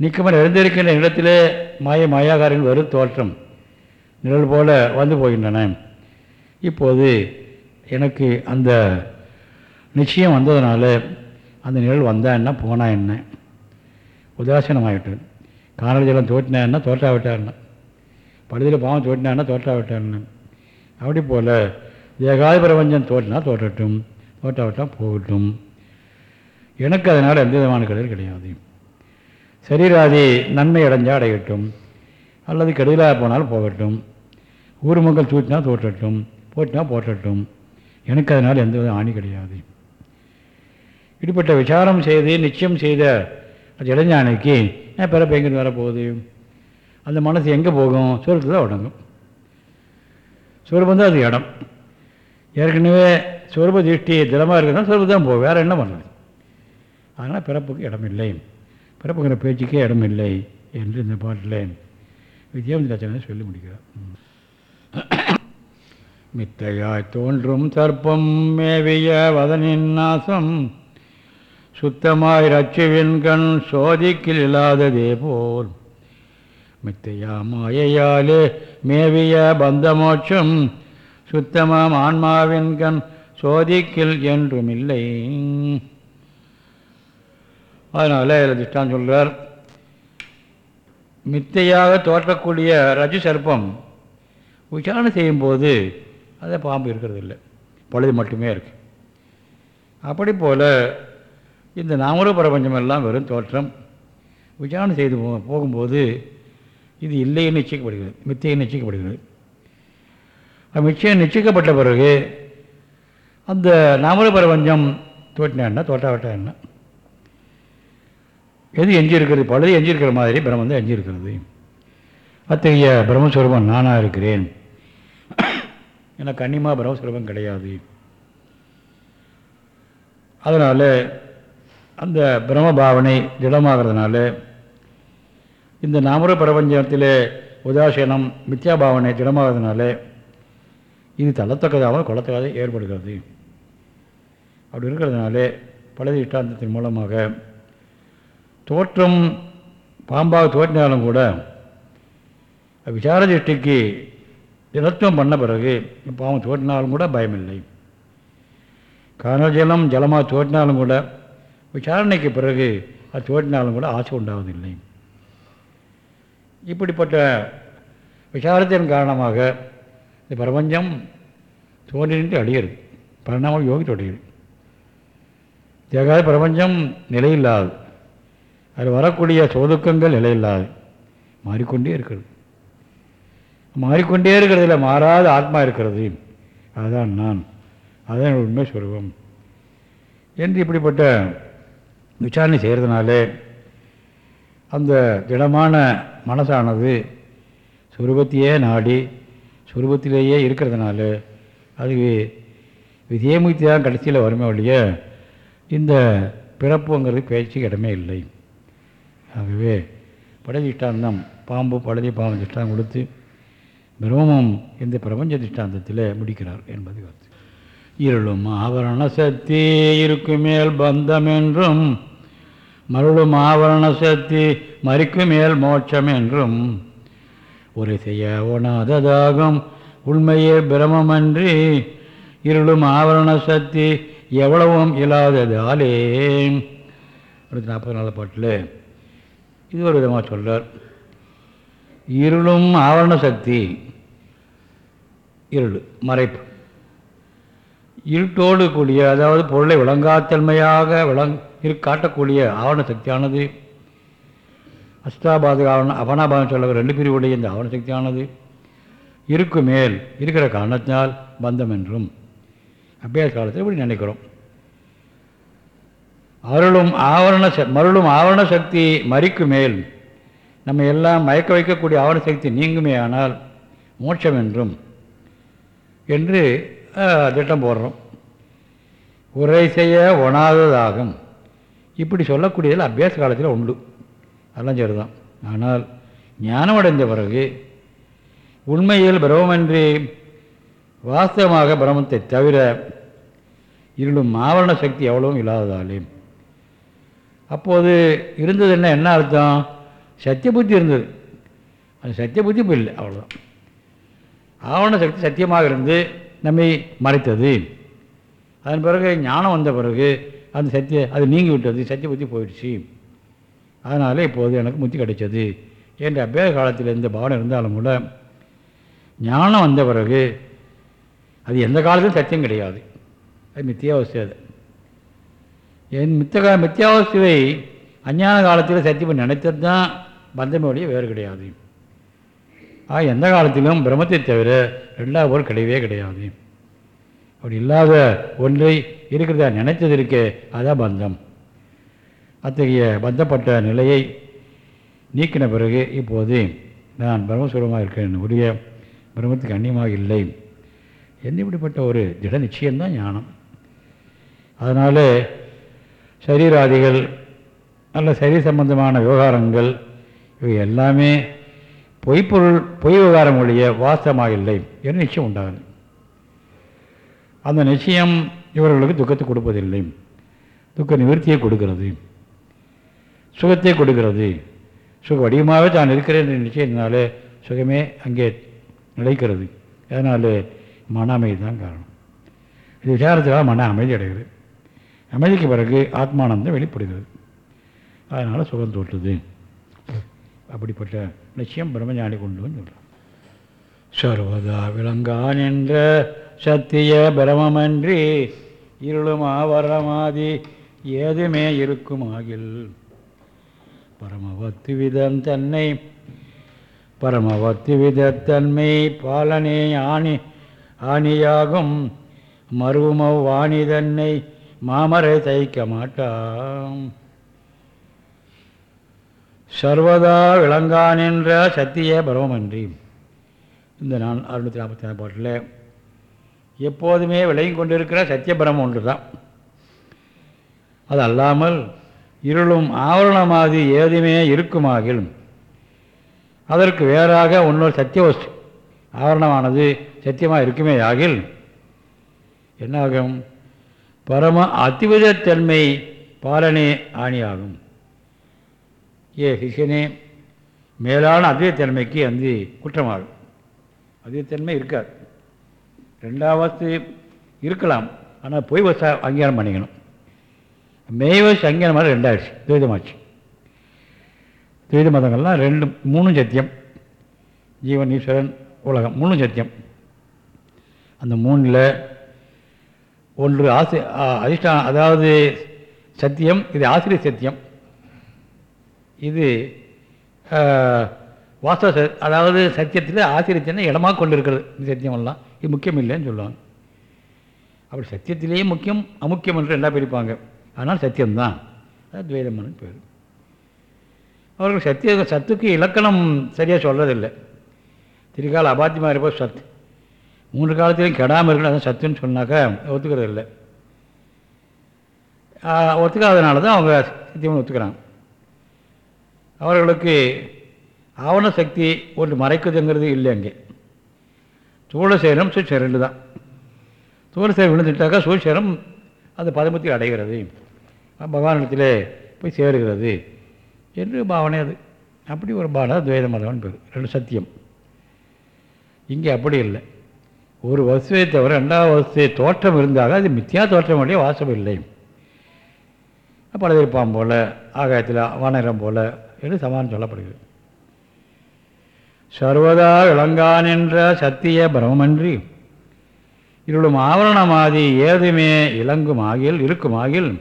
நீக்கமாக எழுந்திருக்கின்ற இடத்திலே மாய மாயாகாரங்கள் வரும் தோற்றம். நிழல் போல வந்து போகின்றன. இப்போது எனக்கு அந்த நிச்சயம் வந்ததுனால அந்த நிழல் வந்தா என்ன போனா என்ன? உதாசீனமாகிட்டு காணல் ஜலம் தோட்டினா என்ன தோற்றாவிட்டார்னா. பழுதில் பாவம் தோட்டினா என்ன தோற்றாவிட்டார்னு. அப்படி போல் ஏகாதி பிரபஞ்சம் தோற்றினா தோற்றட்டும் தோற்றாவிட்டால் போகட்டும். எனக்கு அதனால் எந்த விதமான கெடுதல் கிடையாது. சரீராதி நன்மை அடைஞ்சால் அடையட்டும். அல்லது கெடுதலாக போனாலும் போகட்டும். ஊர் மக்கள் தூட்டினா தோற்றட்டும் போட்டினா போற்றட்டும். எனக்கு அதனால் எந்த வித ஆணி கிடையாது. இப்படிப்பட்ட விசாரம் செய்து நிச்சயம் செய்த அந்த இளைஞானிக்கு நான் பிறப்பு எங்கிருந்து வரப்போகுது? அந்த மனசு எங்கே போகும்? சூரத்தில் தான் உடங்கும் சுரூபம் தான் அது இடம். ஏற்கனவே சுரூப திருஷ்டி திடமாக இருக்கிறதுனா சுரூபம் தான் போகும். வேறு என்ன பண்ணுறது அதனால் பிறப்புக்கு இடம் இல்லை பிறப்புங்கிற பேச்சுக்கே இடம் இல்லை என்று இந்த பாட்டில் வித்யாவதி லட்சணை சொல்லி முடிக்கிறார். மித்தையாய் தோன்றும் சர்ப்பம் மேவிய வதனின் நாசம். சுத்தமாய் ரச்சுவின் கண் சோதிக்கில் இல்லாததே போல். மித்தையா மாயையாலே மேவிய பந்தமோட்சம் சுத்தமாம் ஆன்மாவின் கண் சோதிக்கில் என்றுமில்லை. அதனால் இதில் திஷ்டான் சொல்கிறார் மித்தையாக தோற்றக்கூடிய ரஜு சர்ப்பம் விசாரணை செய்யும்போது அதை பாம்பு இருக்கிறது இல்லை பழுது மட்டுமே இருக்கு. அப்படி போல் இந்த நாமர பிரபஞ்சமெல்லாம் வெறும் தோற்றம். விசாரணை செய்து போகும்போது இது இல்லைன்னு நிச்சயிக்கப்படுகிறது. மித்தையை நிச்சயிக்கப்படுகிறது. மிச்சயம் நிச்சயிக்கப்பட்ட பிறகு அந்த நாமல பிரபஞ்சம் தோட்டினா என்ன தோட்டாவட்டா என்ன? எது எஞ்சியிருக்கிறது? பழுது எஞ்சியிருக்கிற மாதிரி பிரம்மம் தான் எஞ்சியிருக்கிறது. அத்தகைய பிரம்மஸ்வரூபம் நானாக இருக்கிறேன். எனக்கு கன்னிமா பிரம்மஸ்வரூபம் கிடையாது. அதனால் அந்த பிரம்ம பாவனை திடமாகிறதுனால இந்த நாமர பிரபஞ்சத்தில் உதாசீனம் மித்யா பாவனை திடமாகிறதுனால இது தள்ளத்தக்கதாக கொள்ளத்தக்கதாக ஏற்படுகிறது. அப்படி இருக்கிறதுனால பழைய இஷ்டாந்தத்தின் மூலமாக தோற்றம் பாம்பாக தோற்றினாலும் கூட விசார திருஷ்டிக்கு தினத்துவம் பண்ண பிறகு பாவம் தோற்றினாலும் கூட பயமில்லை. காணல் ஜலம் ஜலமாக தோற்றினாலும் கூட விசாரணைக்கு பிறகு அது தோற்றினாலும் கூட ஆசை உண்டாவதில்லை. இப்படிப்பட்ட விசாரத்தின் காரணமாக இந்த பிரபஞ்சம் தோன்றினின்று அழியிறது. பரிணாம யோகி தொடர்கிறது. தேகாத பிரபஞ்சம் நிலையில்லாது. அது வரக்கூடிய சோதுக்கங்கள் நிலையில்லாது. மாறிக்கொண்டே இருக்கிறது. மாறிக்கொண்டே இருக்கிறதுல மாறாத ஆத்மா இருக்கிறது. அதுதான் நான். அதுதான் உண்மை சொல்வோம் என்று இப்படிப்பட்ட விசாரணை செய்கிறதுனாலே அந்த திடமான மனசானது சுரூபத்தையே நாடி சுரூபத்திலேயே இருக்கிறதுனால அது விஜயமுக்தி தான் கடைசியில் வருமே ஒழிய இந்த பிறப்புங்கிறது பேச்சு இடமே இல்லை. ஆகவே படதிஷ்டாந்தம் பாம்பு படதி பாம்பு திஷ்டாந்தம் கொடுத்து பிரம்மம் இந்த பிரபஞ்ச திஷ்டாந்தத்தில் முடிக்கிறார் என்பது கருத்து. இருளும் ஆவரண சக்தி இருக்குமேல் பந்தம் என்றும் மருளும் ஆவரண சக்தி மறிக்கு மேல் மோட்சம் என்றும் ஒரு செய்ய ஒணாததாகும் உண்மையே பிரமமன்றி இருளும் ஆவரண சக்தி எவ்வளவும் இல்லாததாலே. அடுத்த நாற்பது நாள் பாட்டில் இது ஒரு விதமாக சொல்கிறார் இருளும் ஆவரண சக்தி இருள் மறைப்பு. இருட்டோடு கூடிய அதாவது பொருளை விளங்காத்தன்மையாக விளங் இரு காட்டக்கூடிய ஆவண சக்தியானது. அஸ்தாபாத ஆவண அபனாபாதம் சொல்ல ரெண்டு பிரிவுடைய இந்த ஆவண சக்தியானது. இருக்கு மேல் இருக்கிற காரணத்தினால் பந்தம் என்றும் அபியாச காலத்தில் இப்படி நினைக்கிறோம். அருளும் ஆவரண மருளும் ஆவரண சக்தி மறிக்கு மேல் நம்ம எல்லாம் மயக்க வைக்கக்கூடிய ஆவரண சக்தி நீங்குமே ஆனால் மோட்சம் என்றும் என்று திட்டம் போடுறோம். உரை செய்ய ஒணாததாகும். இப்படி சொல்லக்கூடியதில் அபியாச காலத்தில் உண்டு. அதெல்லாம் சரிதான். ஆனால் ஞானம் அடைந்த பிறகு உண்மையில் பிரமமன்றி வாஸ்தவமாக பிரமத்தை தவிர இருளும் ஆவரண சக்தி எவ்வளவும் இல்லாததாலே. அப்போது இருந்தது என்ன என்ன அர்த்தம்? சத்திய புத்தி இருந்தது. அது சத்திய புத்தி இப்போ இல்லை அவ்வளோதான் ஆவரண சக்தி சத்தியமாக இருந்து நம்மை மறைத்தது. அதன் பிறகு ஞானம் வந்த பிறகு அந்த சத்திய அது நீங்கி விட்டது சத்திய புத்தி போயிடுச்சு. அதனால் இப்போது எனக்கு முத்தி கிடைச்சது. என்ற அபேத காலத்தில் இருந்த பாவனை இருந்தாலும் கூட ஞானம் வந்த பிறகு அது எந்த காலத்திலும் சத்தியம் கிடையாது. அது மித்தியாவஸ்தை அது. என் மித்தகா மித்தியாவஸ்துவை அஞ்ஞான காலத்தில் சத்தியம் நினைத்தது தான் பந்தமே வழியே வேறு கிடையாது. ஆக எந்த காலத்திலும் பிரம்மத்தை தவிர ரெண்டாவது பொருள் கிடையவே கிடையாது. அப்படி இல்லாத ஒன்றை இருக்கிறதா நினைத்தது இருக்கே அதான் பந்தம். அத்தகைய பந்தப்பட்ட நிலையை நீக்கின பிறகு இப்போது நான் பிரம்மஸ்வரமாக இருக்கிறேன் உரிய பிரம்மத்துக்கு அந்நியமாக இல்லை. என்ன இப்படிப்பட்ட ஒரு திட நிச்சயம்தான் ஞானம். அதனால் சரீராதிகள் நல்ல சரீர சம்பந்தமான விவகாரங்கள் இவை எல்லாமே பொய்ப்பொருள் பொய் விவகாரம் ஒழிய வாஸ்தவமாக இல்லை. என்று நிச்சயம் உண்டாகுது. அந்த நிச்சயம் இவர்களுக்கு துக்கத்தை கொடுப்பதில்லை. துக்க நிவர்த்தியை கொடுக்கிறது. சுகத்தை கொடுக்கிறது. சுக வடிவமாகவே தான் இருக்கிறேன் என்ற நிச்சயத்தினாலே சுகமே அங்கே நிலைக்கிறது. அதனால் மன அமைதி தான் காரணம். இது விசாரத்துக்காக மன அமைதி அடைகிறது. அமைதிக்கு பிறகு ஆத்மானந்தம் வெளிப்படுகிறது. அதனால் சுகம் தோற்றுது. அப்படிப்பட்ட நிச்சயம் பிரம்மஞானி கொண்டு வந்து சொல்கிறான் சர்வதா விளங்கான் என்ற சத்திய பிரமமன்றி இருளுமா வரமாதி ஏதுமே இருக்குமாகில். பரமபத்து விதம் தன்னை பரமபத்து விதத்தன்மை பாலனே ஆணி ஆணியாகும். மருவமவ் வாணி தன்னை மாமரை தைக்க மாட்டாம். சர்வதா விளங்கான் என்ற சத்திய பரமமன்றி. இந்த நான் அறுநூற்றி நாற்பத்தி நாலு பாட்டில் எப்போதுமே விளங்கி கொண்டிருக்கிற சத்தியபிரமம் ஒன்று தான் அது அல்லாமல் இருளும் ஆவரணமாதி ஏதுமே இருக்குமாகில் அதற்கு வேறாக இன்னொரு சத்திய வஸ்து ஆவரணமானது சத்தியமாக இருக்குமே ஆகில் என்னாகும்? பரம அத்திவிதத்தன்மை பாலனே ஆணியாகும். ஏ சிஷியனே மேலான அத்வைத்தன்மைக்கு வந்து குற்றமாகும். அத்வைத்தன்மை இருக்காது. ரெண்டாவது இருக்கலாம் ஆனால் பொய் வச அங்கீகாரம் பண்ணிக்கணும். மெய்வச அங்கீகாரம் மாதிரி ரெண்டாயிடுச்சு துவைதமாச்சு துவைத மதங்கள்லாம் ரெண்டு மூணும் சத்தியம். ஜீவன் ஈஸ்வரன் உலகம் மூணும் சத்தியம். அந்த மூணில் ஒன்று ஆசி ஆ- அதிஷ்டான அதாவது சத்தியம் இது ஆசிரியர் சத்தியம். இது வாஸ்தவ அதாவது சத்தியத்தில் ஆசிரியத்தினை இடமாக கொண்டு இருக்கிறது இந்த சத்தியமெல்லாம். இது முக்கியம் இல்லைன்னு சொல்லுவாங்க. அப்படி சத்தியத்திலேயே முக்கியம் அமுக்கியம் என்று என்ன பிரிப்பாங்க? ஆனால் சத்தியம்தான். அது துவைதம்னு பேர். அவர்கள் சத்திய சத்துக்கு இலக்கணம் சரியாக சொல்கிறதில்லை திரிகால அபாத்தியமாக இருப்போம் சத்து. மூன்று காலத்திலையும் கெடாமல் இருக்கணும் அதான் சத்துன்னு சொன்னாக்கா ஒத்துக்கிறது இல்லை ஒத்துக்காதனால தான் அவங்க சத்தியம்னு ஒத்துக்கிறாங்க. அவர்களுக்கு ஆவண சக்தி ஒன்று மறைக்குதுங்கிறது இல்லை அங்கே. சூழசேரம் சூழ்ச்சி ரெண்டு தான். சூழசேரம் விழுந்துட்டாக்கா சூழ்சேரம் அந்த பதமத்தில் அடைகிறது. பகவானிடத்தில் போய் சேருகிறது. என்று பாவனை அது. அப்படி ஒரு பாவனை துவைத மதம்னு பேர். ரெண்டு சத்தியம். இங்கே அப்படி இல்லை. ஒரு வசுவை தவிர ரெண்டாவது வஸ்துவை தோற்றம் இருந்தாக அது மித்தியா தோற்றம் வழியே வாசம் இல்லை. பலதிருப்பான் போல் ஆகாயத்தில் வானரம் போல என்று சமானம் சொல்லப்படுகிறது. சர்வதா விளங்கான் என்ற சத்திய பிரமமன்றி. இருளும் ஆவரணமாதி ஏதுமே இலங்குமாகில் இருக்குமாகில்.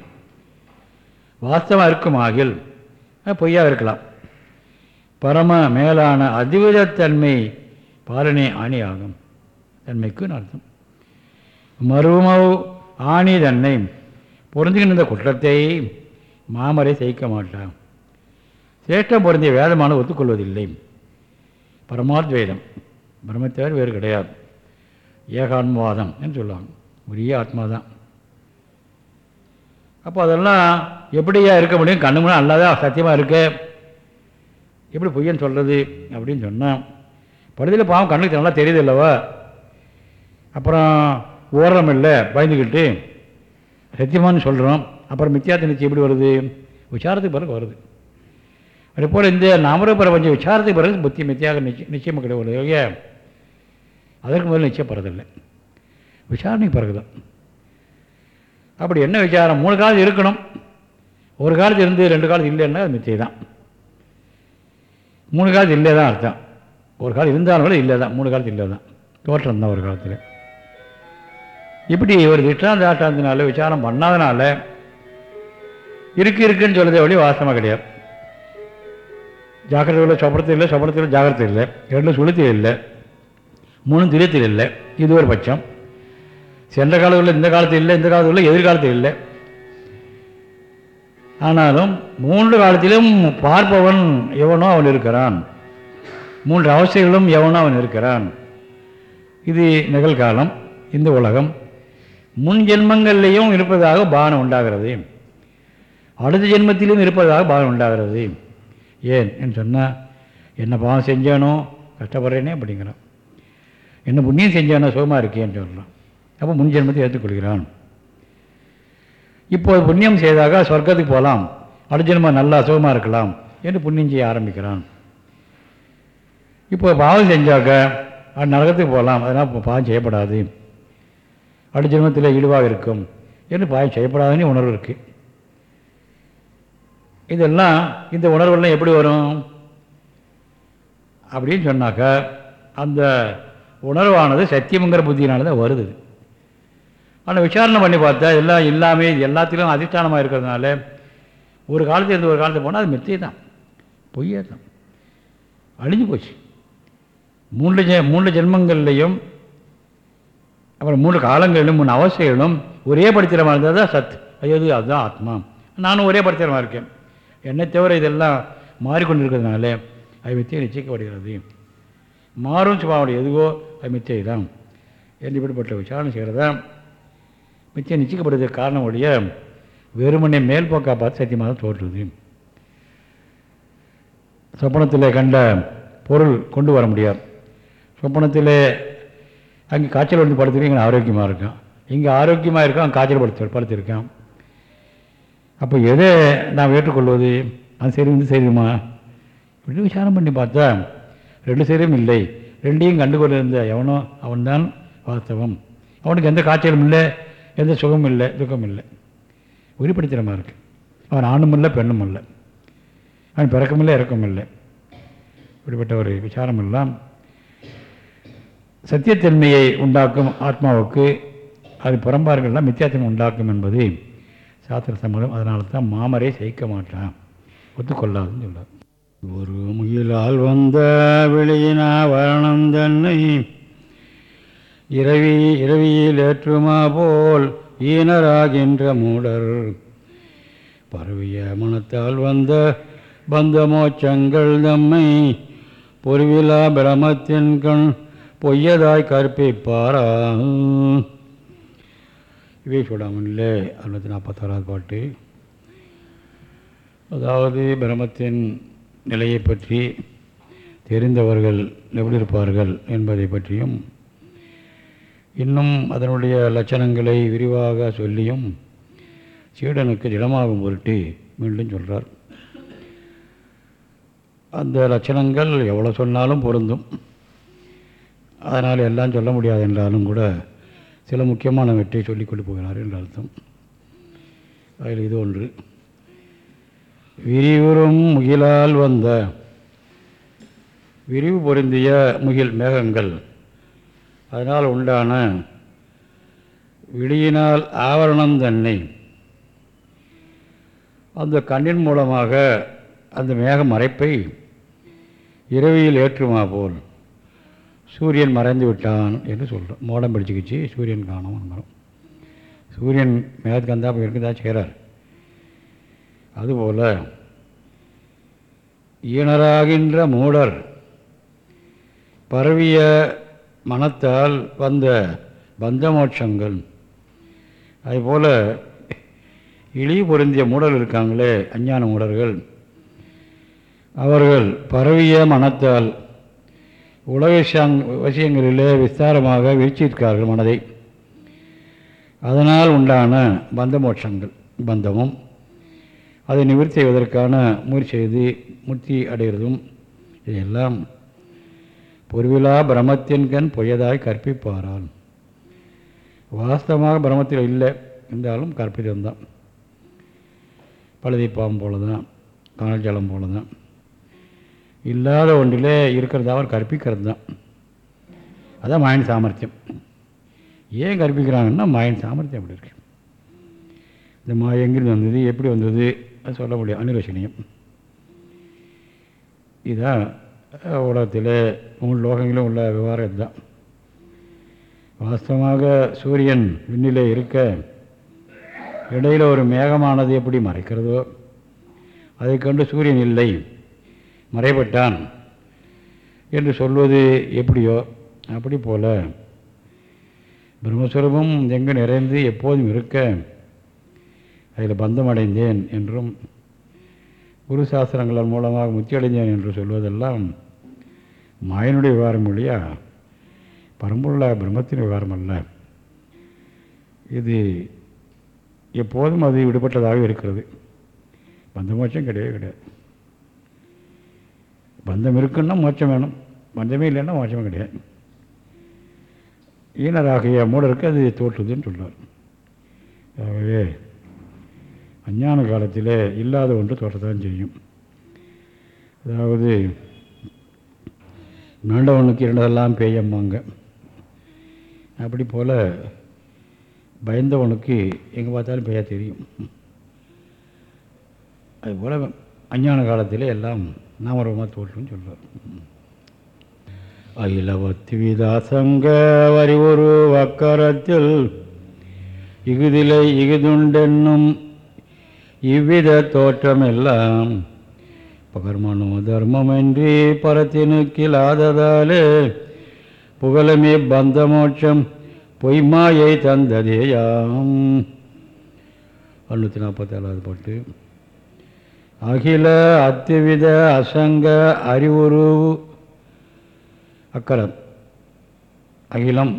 வாஸ்தவம் இருக்குமாகில். பொய்யாக இருக்கலாம். பரம மேலான அதிவிதத்தன்மை பாலனே ஆணி ஆகும் தன்மைக்குன்னு அர்த்தம். மருமவ் ஆணி தன்னை பொருந்துகின்ற குற்றத்தை மாமரை செய்க்க மாட்டான் சேஷ்டம் பொருந்திய வேதமான ஒத்துக்கொள்வதில்லை. பரமாத்வைதம். பிரம்மத்தேவர் வேறு கிடையாது. ஏகாத்மவாதம் என்று சொல்லுவாங்க. உரிய ஆத்மா தான் அப்போ அதெல்லாம் எப்படியா இருக்க முடியும்? கண்ணு முன்னாடி நல்லாதான் சத்தியமாக இருக்கு. எப்படி பொய்யன்னு சொல்கிறது அப்படின்னு சொன்னால் படுதியில் பாவம் கண்ணுக்கு நல்லா தெரியுது இல்லவா? அப்புறம் ஓரம் இல்லை பயந்துக்கிட்டு சத்தியமானு சொல்கிறோம் அப்புறம் மித்தியார்த்த நிச்சயம் எப்படி வருது? விசாரத்துக்கு பிறகு வருது. அதேபோல் இந்த நாமர பிரபஞ்சம் விசாரத்துக்கு பிறகு புத்தி மித்தியாக நிச்சய நிச்சயமாக கிடையாது இல்லையா அதற்கு முதல் நிச்சயப்படுறதில்லை விசாரணைக்கு பிறகு தான் அப்படி என்ன விசாரம்? மூணு காலத்து இருக்கணும். ஒரு காலத்து இருந்து ரெண்டு காலத்து இல்லைன்னா அது மித்தியை தான் மூணு காலத்து இல்லை தான் அர்த்தம். ஒரு காலம் இருந்தாலும் கூட இல்லை தான். மூணு காலத்து இல்லை தான். தோற்றம் தான் ஒரு காலத்தில். இப்படி ஒரு திஷ்டாந்த ஆட்டாந்தனால விசாரம் பண்ணாதனால இருக்கு இருக்குன்னு சொல்கிறதே வழி வாசமாக கிடையாது. ஜாக்கிரதையில் சபரத்தில் இல்லை சொப்பனத்தில் ஜாகிரதை இல்லை ரெண்டும் சுளுத்தில் இல்லை மூணும் திரியத்தில் இல்லை இது ஒரு பட்சம். சென்ற காலத்தில் இந்த காலத்தில் இல்லை இந்த காலத்தில் இல்லை எதிர்காலத்தில் இல்லை. ஆனாலும் மூன்று காலத்திலும் பார்ப்பவன் எவனோ அவன் இருக்கிறான். மூன்று அவசியங்களும் எவனோ அவன் இருக்கிறான். இது நிகழ்காலம் இந்த உலகம். முன் ஜென்மங்கள்லேயும் இருப்பதாக பானம் உண்டாகிறது. அடுத்த ஜென்மத்திலும் இருப்பதாக பானம் உண்டாகிறது. ஏன் என்று சொன்னால் என்ன பாவம் செஞ்சானோ? கஷ்டப்படுறேனே அப்படிங்கிறான். என்ன புண்ணியம் செஞ்சானோ சுகமாக இருக்கேன்னு சொல்கிறான் அப்போ முன் ஜென்மத்தை ஏற்றுக்கொள்கிறான். இப்போது புண்ணியம் செய்தாக சொர்க்கத்துக்கு போகலாம் அடுத்த நல்லா சுகமாக இருக்கலாம் என்று புண்ணியம் செய்ய ஆரம்பிக்கிறான். இப்போ பாவம் செஞ்சாக்க அது நரகத்துக்கு போகலாம் அதனால் பாவம் செய்யப்படாது. அடுஜென்மத்தில் ஈடுவாக இருக்கும். என்று பாவம் செய்யப்படாதுன்னு உணர்வு இருக்குது இதெல்லாம் இந்த உணர்வுலாம் எப்படி வரும்? அப்படின்னு சொன்னாக்கா அந்த உணர்வானது சத்தியம்ங்கிற புத்தியினால தான் வருது. ஆனால் விசாரணை பண்ணி பார்த்தா எல்லாம் எல்லாமே எல்லாத்திலும் அதிஷ்டானமாக இருக்கிறதுனால ஒரு காலத்தில் இருந்து ஒரு காலத்தில் போனால் அது மித்தியை தான். பொய்யே தான். அழிஞ்சு போச்சு. மூன்று ஜெ மூன்று ஜென்மங்கள்லேயும் அப்புறம் மூன்று காலங்களிலும் மூணு அவசியங்களும் ஒரே படித்திரமாக இருந்தால் தான் சத். ஐயோ அதுதான் ஆத்மா. நானும் ஒரே படித்திரமாக இருக்கேன். என்னை தவிர இதெல்லாம் மாறிக்கொண்டிருக்கிறதுனால அது மித்தியை நிச்சயிக்கப்படுகிறது மாறும் சுபாவுடைய எதுவோ அது மித்தியை தான். என்று இப்படிப்பட்ட விசாரணை செய்கிறதா? மித்தியை நிச்சயிக்கப்படுறதுக்கு காரணம் உடைய வெறுமனை மேல் போக்கா பார்த்து சத்தியமாக தான் தோற்றுது சொப்பனத்தில் கண்ட பொருள் கொண்டு வர முடியாது. சொப்பனத்தில் அங்கே காய்ச்சல் வந்து படுத்துருக்கு இங்கே ஆரோக்கியமாக இருக்கும் இங்கே ஆரோக்கியமாக இருக்கும் அங்கே காய்ச்சல் படுத்து படுத்திருக்கான். அப்போ எதை நாம் ஏற்றுக்கொள்வது? அது சரி வந்து சரியுமா? இப்படி விசாரம் பண்ணி பார்த்தா ரெண்டு சரியும் இல்லை. ரெண்டையும் கண்டுகொள்ள இருந்த எவனோ அவன்தான் வாஸ்தவம். அவனுக்கு எந்த காய்ச்சலும் இல்லை எந்த சுகமும் இல்லை துக்கமும் இல்லை. உரிப்படுத்திரமாக இருக்குது அவன் ஆணும் இல்லை பெண்ணும் இல்லை அவன் பிறக்கமில்லை இறக்கமில்லை இல்லை இப்படிப்பட்ட ஒரு விசாரம் எல்லாம் சத்தியத்தன்மையை உண்டாக்கும் ஆத்மாவுக்கு அது புறம்பார்கள்லாம் மித்தியாத்தன்மை உண்டாக்கும் என்பது சாஸ்திர சம்மதம். அதனால தான் மாமரே செய்ய மாட்டான். ஒத்துக்கொள்ளாதுன்னு சொல்கிறார் ஒரு முயலால் வந்த வெளியினா வரணம் தன்னை இரவி இரவியில் ஏற்றுமா போல் ஈனராகின்ற மூடர். பரவிய மனத்தால் வந்த பந்த மோச்சங்கள் தம்மை பொறிவிழா பிரமத்தின் கண் பொய்யதாய் கற்பிப்பாரா இவை சொல்லாமல்லே அறுநூற்றி நாற்பத்தாறாவது பாட்டு. அதாவது பிரமத்தின் நிலையை பற்றி தெரிந்தவர்கள் எப்படி இருப்பார்கள் என்பதை பற்றியும் இன்னும் அதனுடைய லட்சணங்களை விரிவாக சொல்லியும் சீடனுக்கு திடமாகும் பொருட்டு மீண்டும் சொல்கிறார் அந்த லட்சணங்கள் எவ்வளோ சொன்னாலும் பொருந்தும். அதனால் எல்லாம் சொல்ல முடியாது என்றாலும் கூட சில முக்கியமான வெற்றி சொல்லிக்கொண்டு போகிறார் என்று அர்த்தம். அதில் இது ஒன்று. விரிவுறும் முகிலால் வந்த விரிவு பொருந்திய முகில் மேகங்கள் அதனால் உண்டான விடியினால் ஆவரணம் தன்னை. அந்த கண்ணின் மூலமாக அந்த மேக மறைப்பை இரவியில் ஏற்றுமா போல். சூரியன் மறைந்து விட்டான் என்று சொல்கிறோம் மோடம் பிடிச்சிக்கிச்சு சூரியன் காணும் மரம் சூரியன் மேகத்துக்கு வந்தால் இருக்குதா செய்கிறார் அதுபோல் ஈனராகின்ற மூடர் பரவிய மனத்தால் வந்த பந்தமோட்சங்கள். அதுபோல் இழி பொருந்திய மூடல் இருக்காங்களே அஞ்ஞான மூடர்கள். அவர்கள் பரவிய மனத்தால் உலக விஷயங்களிலே விஸ்தாரமாக வீழ்ச்சியிருக்கார்கள் மனதை. அதனால் உண்டான பந்த மோட்சங்கள் பந்தமும் அதை நிவர்த்தி செய்வதற்கான முயற்சி செய்து முத்தி அடைகிறதும் இதையெல்லாம் பொருவிழா பிரமத்தின் கண் பொய்யதாய் கற்பிப்பாரால். வாஸ்தவமாக பிரமத்தில் இல்லை இருந்தாலும் கற்பிதம்தான் பழுதி பாம்பு போல தான் காணல் ஜலம் போல தான் இல்லாத ஒன்றிலே இருக்கிறத அவர் கற்பிக்கிறது தான். அதான் மாயின் சாமர்த்தியம். ஏன் கற்பிக்கிறாங்கன்னா மாயின் சாமர்த்தியம் அப்படி இருக்கு. இந்த மா எங்கிருந்து வந்தது எப்படி வந்தது அது சொல்ல முடியும் அனிரசனியம் இதுதான் உலகத்தில் மூணு லோகங்களும் உள்ள விவகாரம் இதுதான். வாஸ்தவமாக சூரியன் விண்ணிலே இருக்க இடையில் ஒரு மேகமானது எப்படி மறைக்கிறதோ அதை கண்டு சூரியன் இல்லை. மறைபட்டான். என்று சொல்வது எப்படியோ அப்படி போல. பிரம்மஸ்வரூபம் எங்கு நிறைந்து எப்போதும் இருக்க அதில் பந்தமடைந்தேன் என்றும் குரு சாஸ்திரங்கள் மூலமாக முத்தியடைந்தேன் என்று சொல்வதெல்லாம் மாயனுடைய விவகாரம் மொழியா பரம்பொருள பிரம்மத்தின் விவகாரம் அல்ல. இது எப்போதும் அது விடுபட்டதாக இருக்கிறது. பந்தமோட்சம் கிடையவே கிடையாது. பந்தம் இருக்குன்னா மோட்சம் வேணும். பந்தமே இல்லைன்னா மோட்சமே கிடையாது. ஈனராகிய மூடருக்கு அது தோற்றுதுன்னு சொல்கிறார் ஆகவே அஞ்ஞான காலத்தில் இல்லாத ஒன்று தோற்றத்தான் செய்யும். அதாவது வேண்டவனுக்கு இரண்டதெல்லாம் பேயம்மாங்க அப்படி போல் பயந்தவனுக்கு எங்கே பார்த்தாலும் பேய தெரியும். அதுபோல் அஞ்ஞான காலத்தில் எல்லாம் நாமரூபமாக தோற்றுன்னு சொல்கிறார் அகிலவத்திவிதாசங்க வரி ஒரு வக்கரத்தில் இகுதிலை இகுதுண்டென்னும் இவ்வித தோற்றமெல்லாம் பகர்மனோ தர்மமின்றி பரத்தினுக்கிலாததாலே புகழமே பந்தமோட்சம் பொய்மாயை தந்ததேயாம். அறுநூற்றி நாற்பத்தேழாவது பாட்டு. அகில அத்தியவித அசங்க அறிவுரு அக்கரம் அகிலம்